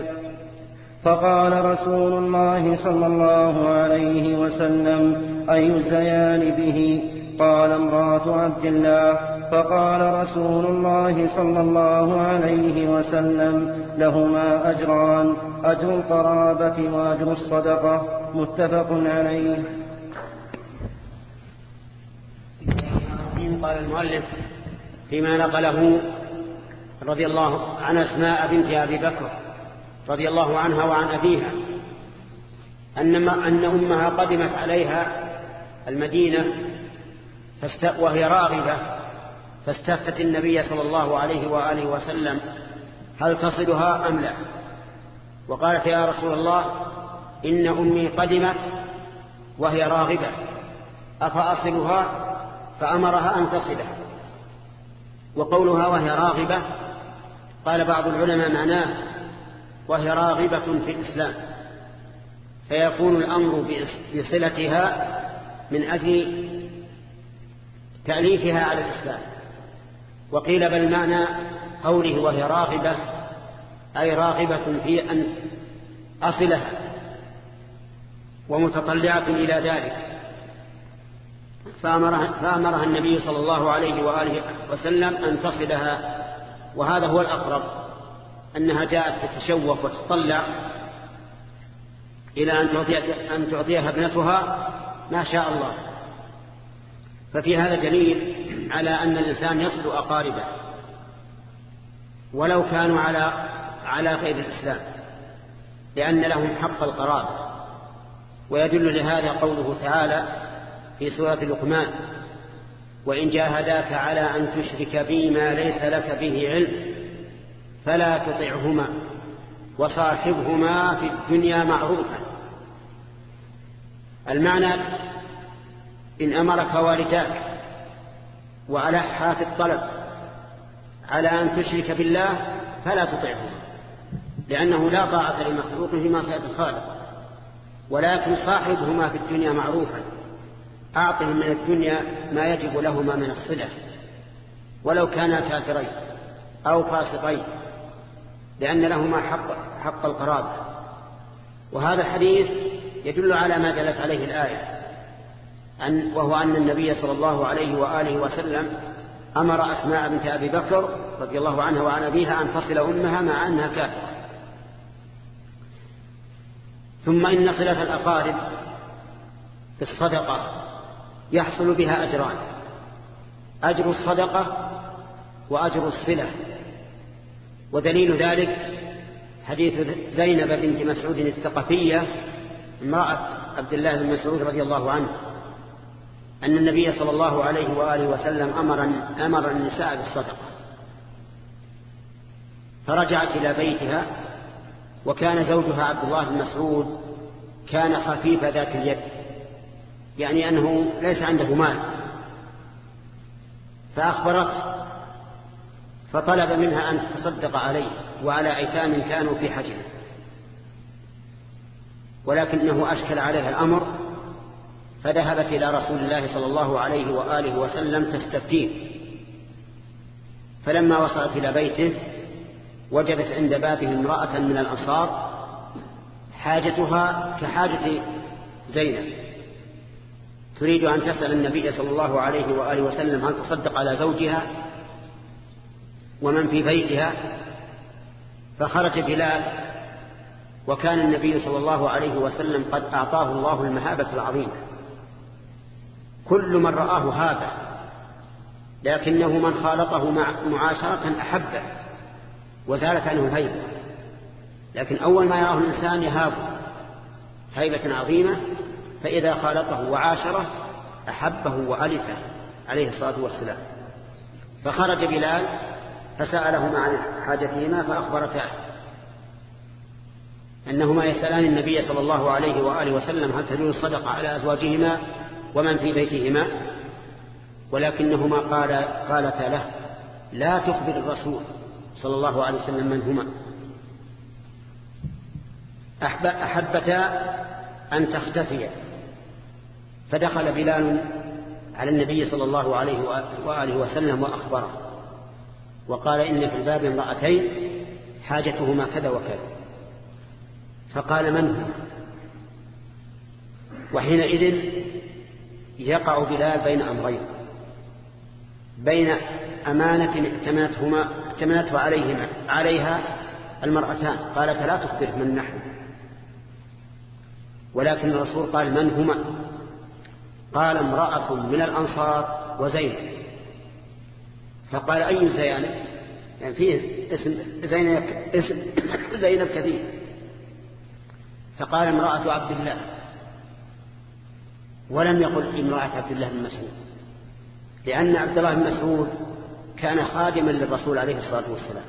فقال رسول الله صلى الله عليه وسلم أي الزيان به؟ قال امرأة عبد الله. فقال رسول الله صلى الله عليه وسلم لهما أجران أجر القرابة وأجر الصدقة. متفق عليه. قال المؤلف فيما نقله رضي الله عن أسماء بنت أبي بكر. رضي الله عنها وعن أبيها أن أن أمها قدمت عليها المدينة وهي راغبة فاستفتت النبي صلى الله عليه وآله وسلم هل تصلها أم لا؟ وقالت يا رسول الله إن أمي قدمت وهي راغبة أفأصلها؟ فأمرها أن تصلها. وقولها وهي راغبة قال بعض العلماء معناه وهي راغبة في الإسلام. فيكون الأمر بصلتها من أجل تأليفها على الإسلام. وقيل بل معنى قوله وهي راغبة أي راغبة في أن أصلها ومتطلعة إلى ذلك. فأمرها, فأمرها النبي صلى الله عليه وآله وسلم أن تصلها وهذا هو الأقرب. أنها جاءت تتشوف وتطلع إلى أن تعطيها, أن تعطيها ابنتها ما شاء الله. ففي هذا دليل على أن الإنسان يصل أقاربه ولو كانوا على على غير الإسلام لأن لهم حق القرابة ويدل لهذا قوله تعالى في سورة لقمان وإن جاهداك على أن تشرك بي ما ليس لك به علم فلا تطعهما وصاحبهما في الدنيا معروفا. المعنى إن أمرك والداك وألحها في الطلب على أن تشرك بالله فلا تطعهما لأنه لا طاعة لمخلوق في معصية الخالق ولكن صاحبهما في الدنيا معروفا. أعطهم من الدنيا ما يجب لهما من الصلة ولو كانا كافرين أو فاسقين. لأن لهما حق, حق القرابة وهذا الحديث يدل على ما دلت عليه الآية أن وهو أن النبي صلى الله عليه وآله وسلم أمر أسماء بنت أبي بكر رضي الله عنها وعن أبيها أن تصل أمها مع أنها كافرة. ثم إن صلة الأقارب في الصدقة يحصل بها أجران أجر الصدقة وأجر الصلة. ودليل ذلك حديث زينب بنت مسعود الثقفية امرأة عبد الله بن مسعود رضي الله عنه أن النبي صلى الله عليه وآله وسلم أمر, أمر النساء بالصدقة. فرجعت إلى بيتها وكان زوجها عبد الله بن مسعود كان خفيف ذات اليد يعني أنه ليس عنده مال. فأخبرت فطلب منها أن تصدق عليه وعلى أيتام كانوا في حجر. ولكنه أشكل عليها الأمر فذهبت إلى رسول الله صلى الله عليه وآله وسلم تستفتيه. فلما وصلت إلى بيته وجدت عند بابه امرأة من الأنصار حاجتها كحاجة زينب. تريد أن تسأل النبي صلى الله عليه وآله وسلم هل تصدق على زوجها؟ ومن في بيتها فخرج بلال وكان النبي صلى الله عليه وسلم قد أعطاه الله المهابة العظيمة. كل من رآه هذا لكنه من خالطه مع معاشرة أحبه وزالت عنه الهيبة لكن أول ما يراه الإنسان يهابه هيبة عظيمة فإذا خالطه وعاشره أحبه وألفه عليه الصلاة والسلام. فخرج بلال فسألهما عن حاجتهما فأخبرتاه أنهما يسألان النبي صلى الله عليه وآله وسلم هل تجوز الصدقة على أزواجهما ومن في بيتهما؟ ولكنهما قال قالتا له لا تخبر الرسول صلى الله عليه وسلم من هما أحبتا أن تختفيا. فدخل بلال على النبي صلى الله عليه وآله وسلم وأخبره. وقال إن في الباب امرأتين حاجتهما كذا وكذا. فقال من هو؟ وحينئذ يقع بلال بين أمرين. بين أمانة ائتمنتهما ائتمنته عليهما عليها المرأتان. قالت لا تخبر من نحن. ولكن الرسول قال من هما؟ قال امرأة من الأنصار وزينب. فقال أي زينب يعني فيه اسم زينب, اسم [coughs] زينب كثير. فقال امرأة عبد الله. ولم يقل امرأة عبد الله بن مسعود. لأن عبد الله بن مسعود كان خادما للرسول عليه الصلاة والسلام.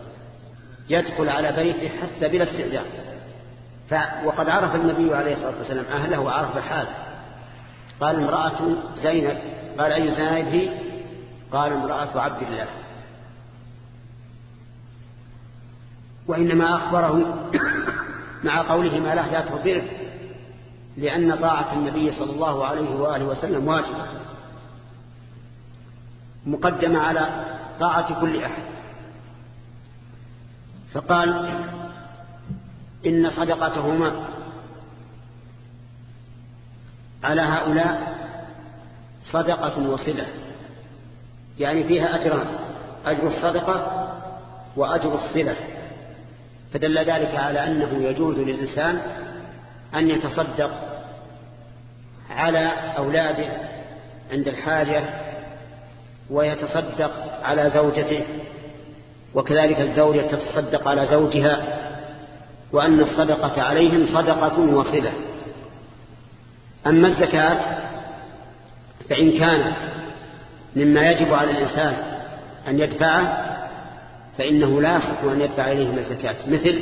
يدخل على بيته حتى بلا استئذان. وقد عرف النبي عليه الصلاة والسلام أهله وعرف حاله قال امرأة زينب. قال أي زينب هي؟ قال امرأة عبد الله. وإنما أخبره [coughs] مع قوله ما له لا تخبره لأن طاعة النبي صلى الله عليه وآله وسلم واجبة مقدمة على طاعة كل أحد. فقال إن صدقتهما على هؤلاء صدقة وصلة. يعني فيها أجران أجر الصدقة وأجر الصلة. فدل ذلك على أنه يجوز للإنسان أن يتصدق على أولاده عند الحاجة ويتصدق على زوجته وكذلك الزوجة تتصدق على زوجها وأن الصدقة عليهم صدقة وصلة. أما الزكاة فإن كان مما يجب على الإنسان أن يدفعه فإنه لا يصح أن يدفع إليهم الزكاة. مثل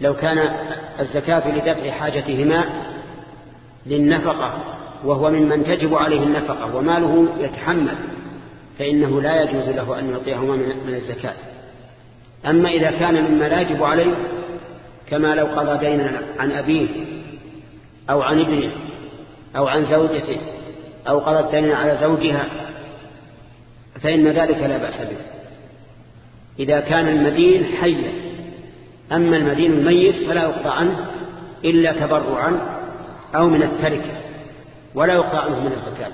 لو كان الزكاة لدفع حاجتهما للنفقة وهو ممن تجب عليه النفقة وماله يتحمل فإنه لا يجوز له أن يعطيهما من الزكاة. أما إذا كان مما لا يجب عليه كما لو قضى دينا عن أبيه أو عن ابنه أو عن زوجته أو قضى الدين على زوجها فإن ذلك لا بأس به. إذا كان المدين حيا. أما المدين الميت فلا يقضى عنه إلا تبرعا أو من التركة ولا يقضى عنه من الزكاة.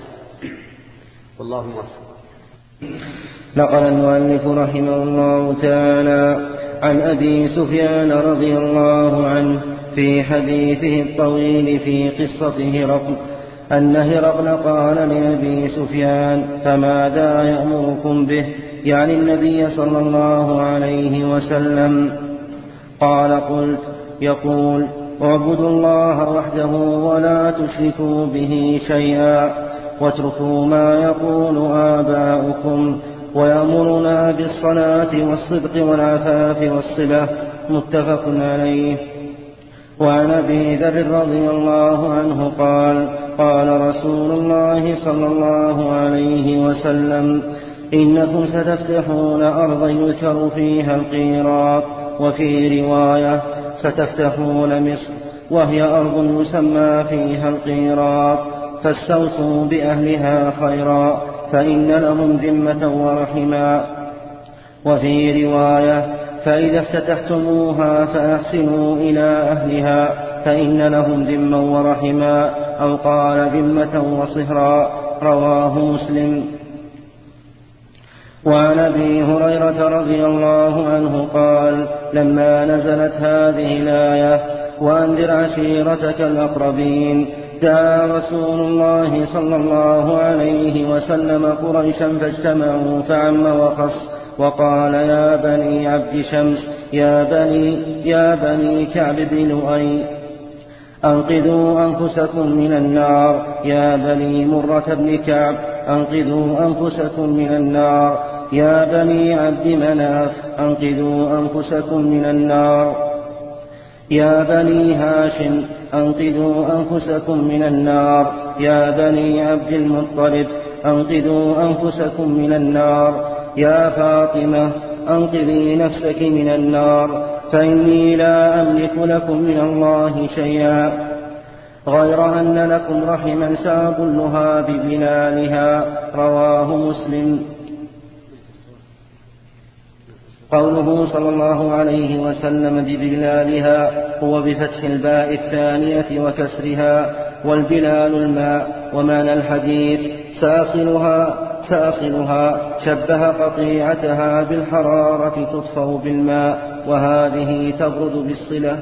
والله موفق. نقل المؤلف رحمه الله تعالى عن أبي سفيان رضي الله عنه في حديثه الطويل في قصة هرقل أن هرقل قال لأبي سفيان فماذا يأمركم به؟ يعني النبي صلى الله عليه وسلم. قال قلت يقول اعبدوا الله وحده ولا تشركوا به شيئا واتركوا ما يقول آباؤكم ويأمرنا بالصلاة والصدق والعفاف والصلة. متفق عليه. وعن أبي ذر رضي الله عنه قال قال رسول الله صلى الله عليه وسلم إنكم ستفتحون أرضا يذكر فيها القيراط وفي رواية ستفتحون مصر وهي أرض يسمى فيها القيراط فاستوصوا بأهلها خيرا فإن لهم ذمة ورحما وفي رواية فإذا افتتحتموها فأحسنوا إلى أهلها. فإن لهم ذما ورحما أو قال ذمة وصهرا. رواه مسلم. وعن أبي هريرة رضي الله عنه قال لما نزلت هذه الآية وأنذر عشيرتك الأقربين دعا رسول الله صلى الله عليه وسلم قريشا فاجتمعوا فعم وخص وقال يا بني عبد شمس يا بني يا بني كعب بن لؤي أنقذوا أنفسكم من النار. يا بني مرة بن كعب أنقذوا أنفسكم من النار. يا بني عبد مناف أنقذوا أنفسكم من النار. يا بني هاشم أنقذوا أنفسكم من النار. يا بني عبد المطلب أنقذوا أنفسكم من النار. يا فاطمة أنقذي نفسك من النار. فإني لا أملك لكم من الله شيئا. غير أن لكم رحما سأبلها ببلالها. رواه مسلم. قوله صلى الله عليه وسلم ببلالها هو بفتح الباء الثانية وكسرها والبلال الماء ومعنى الحديث ساصلها ساصلها شبه قطيعتها بالحرارة تطفأ بالماء. وهذه تبرد بالصلة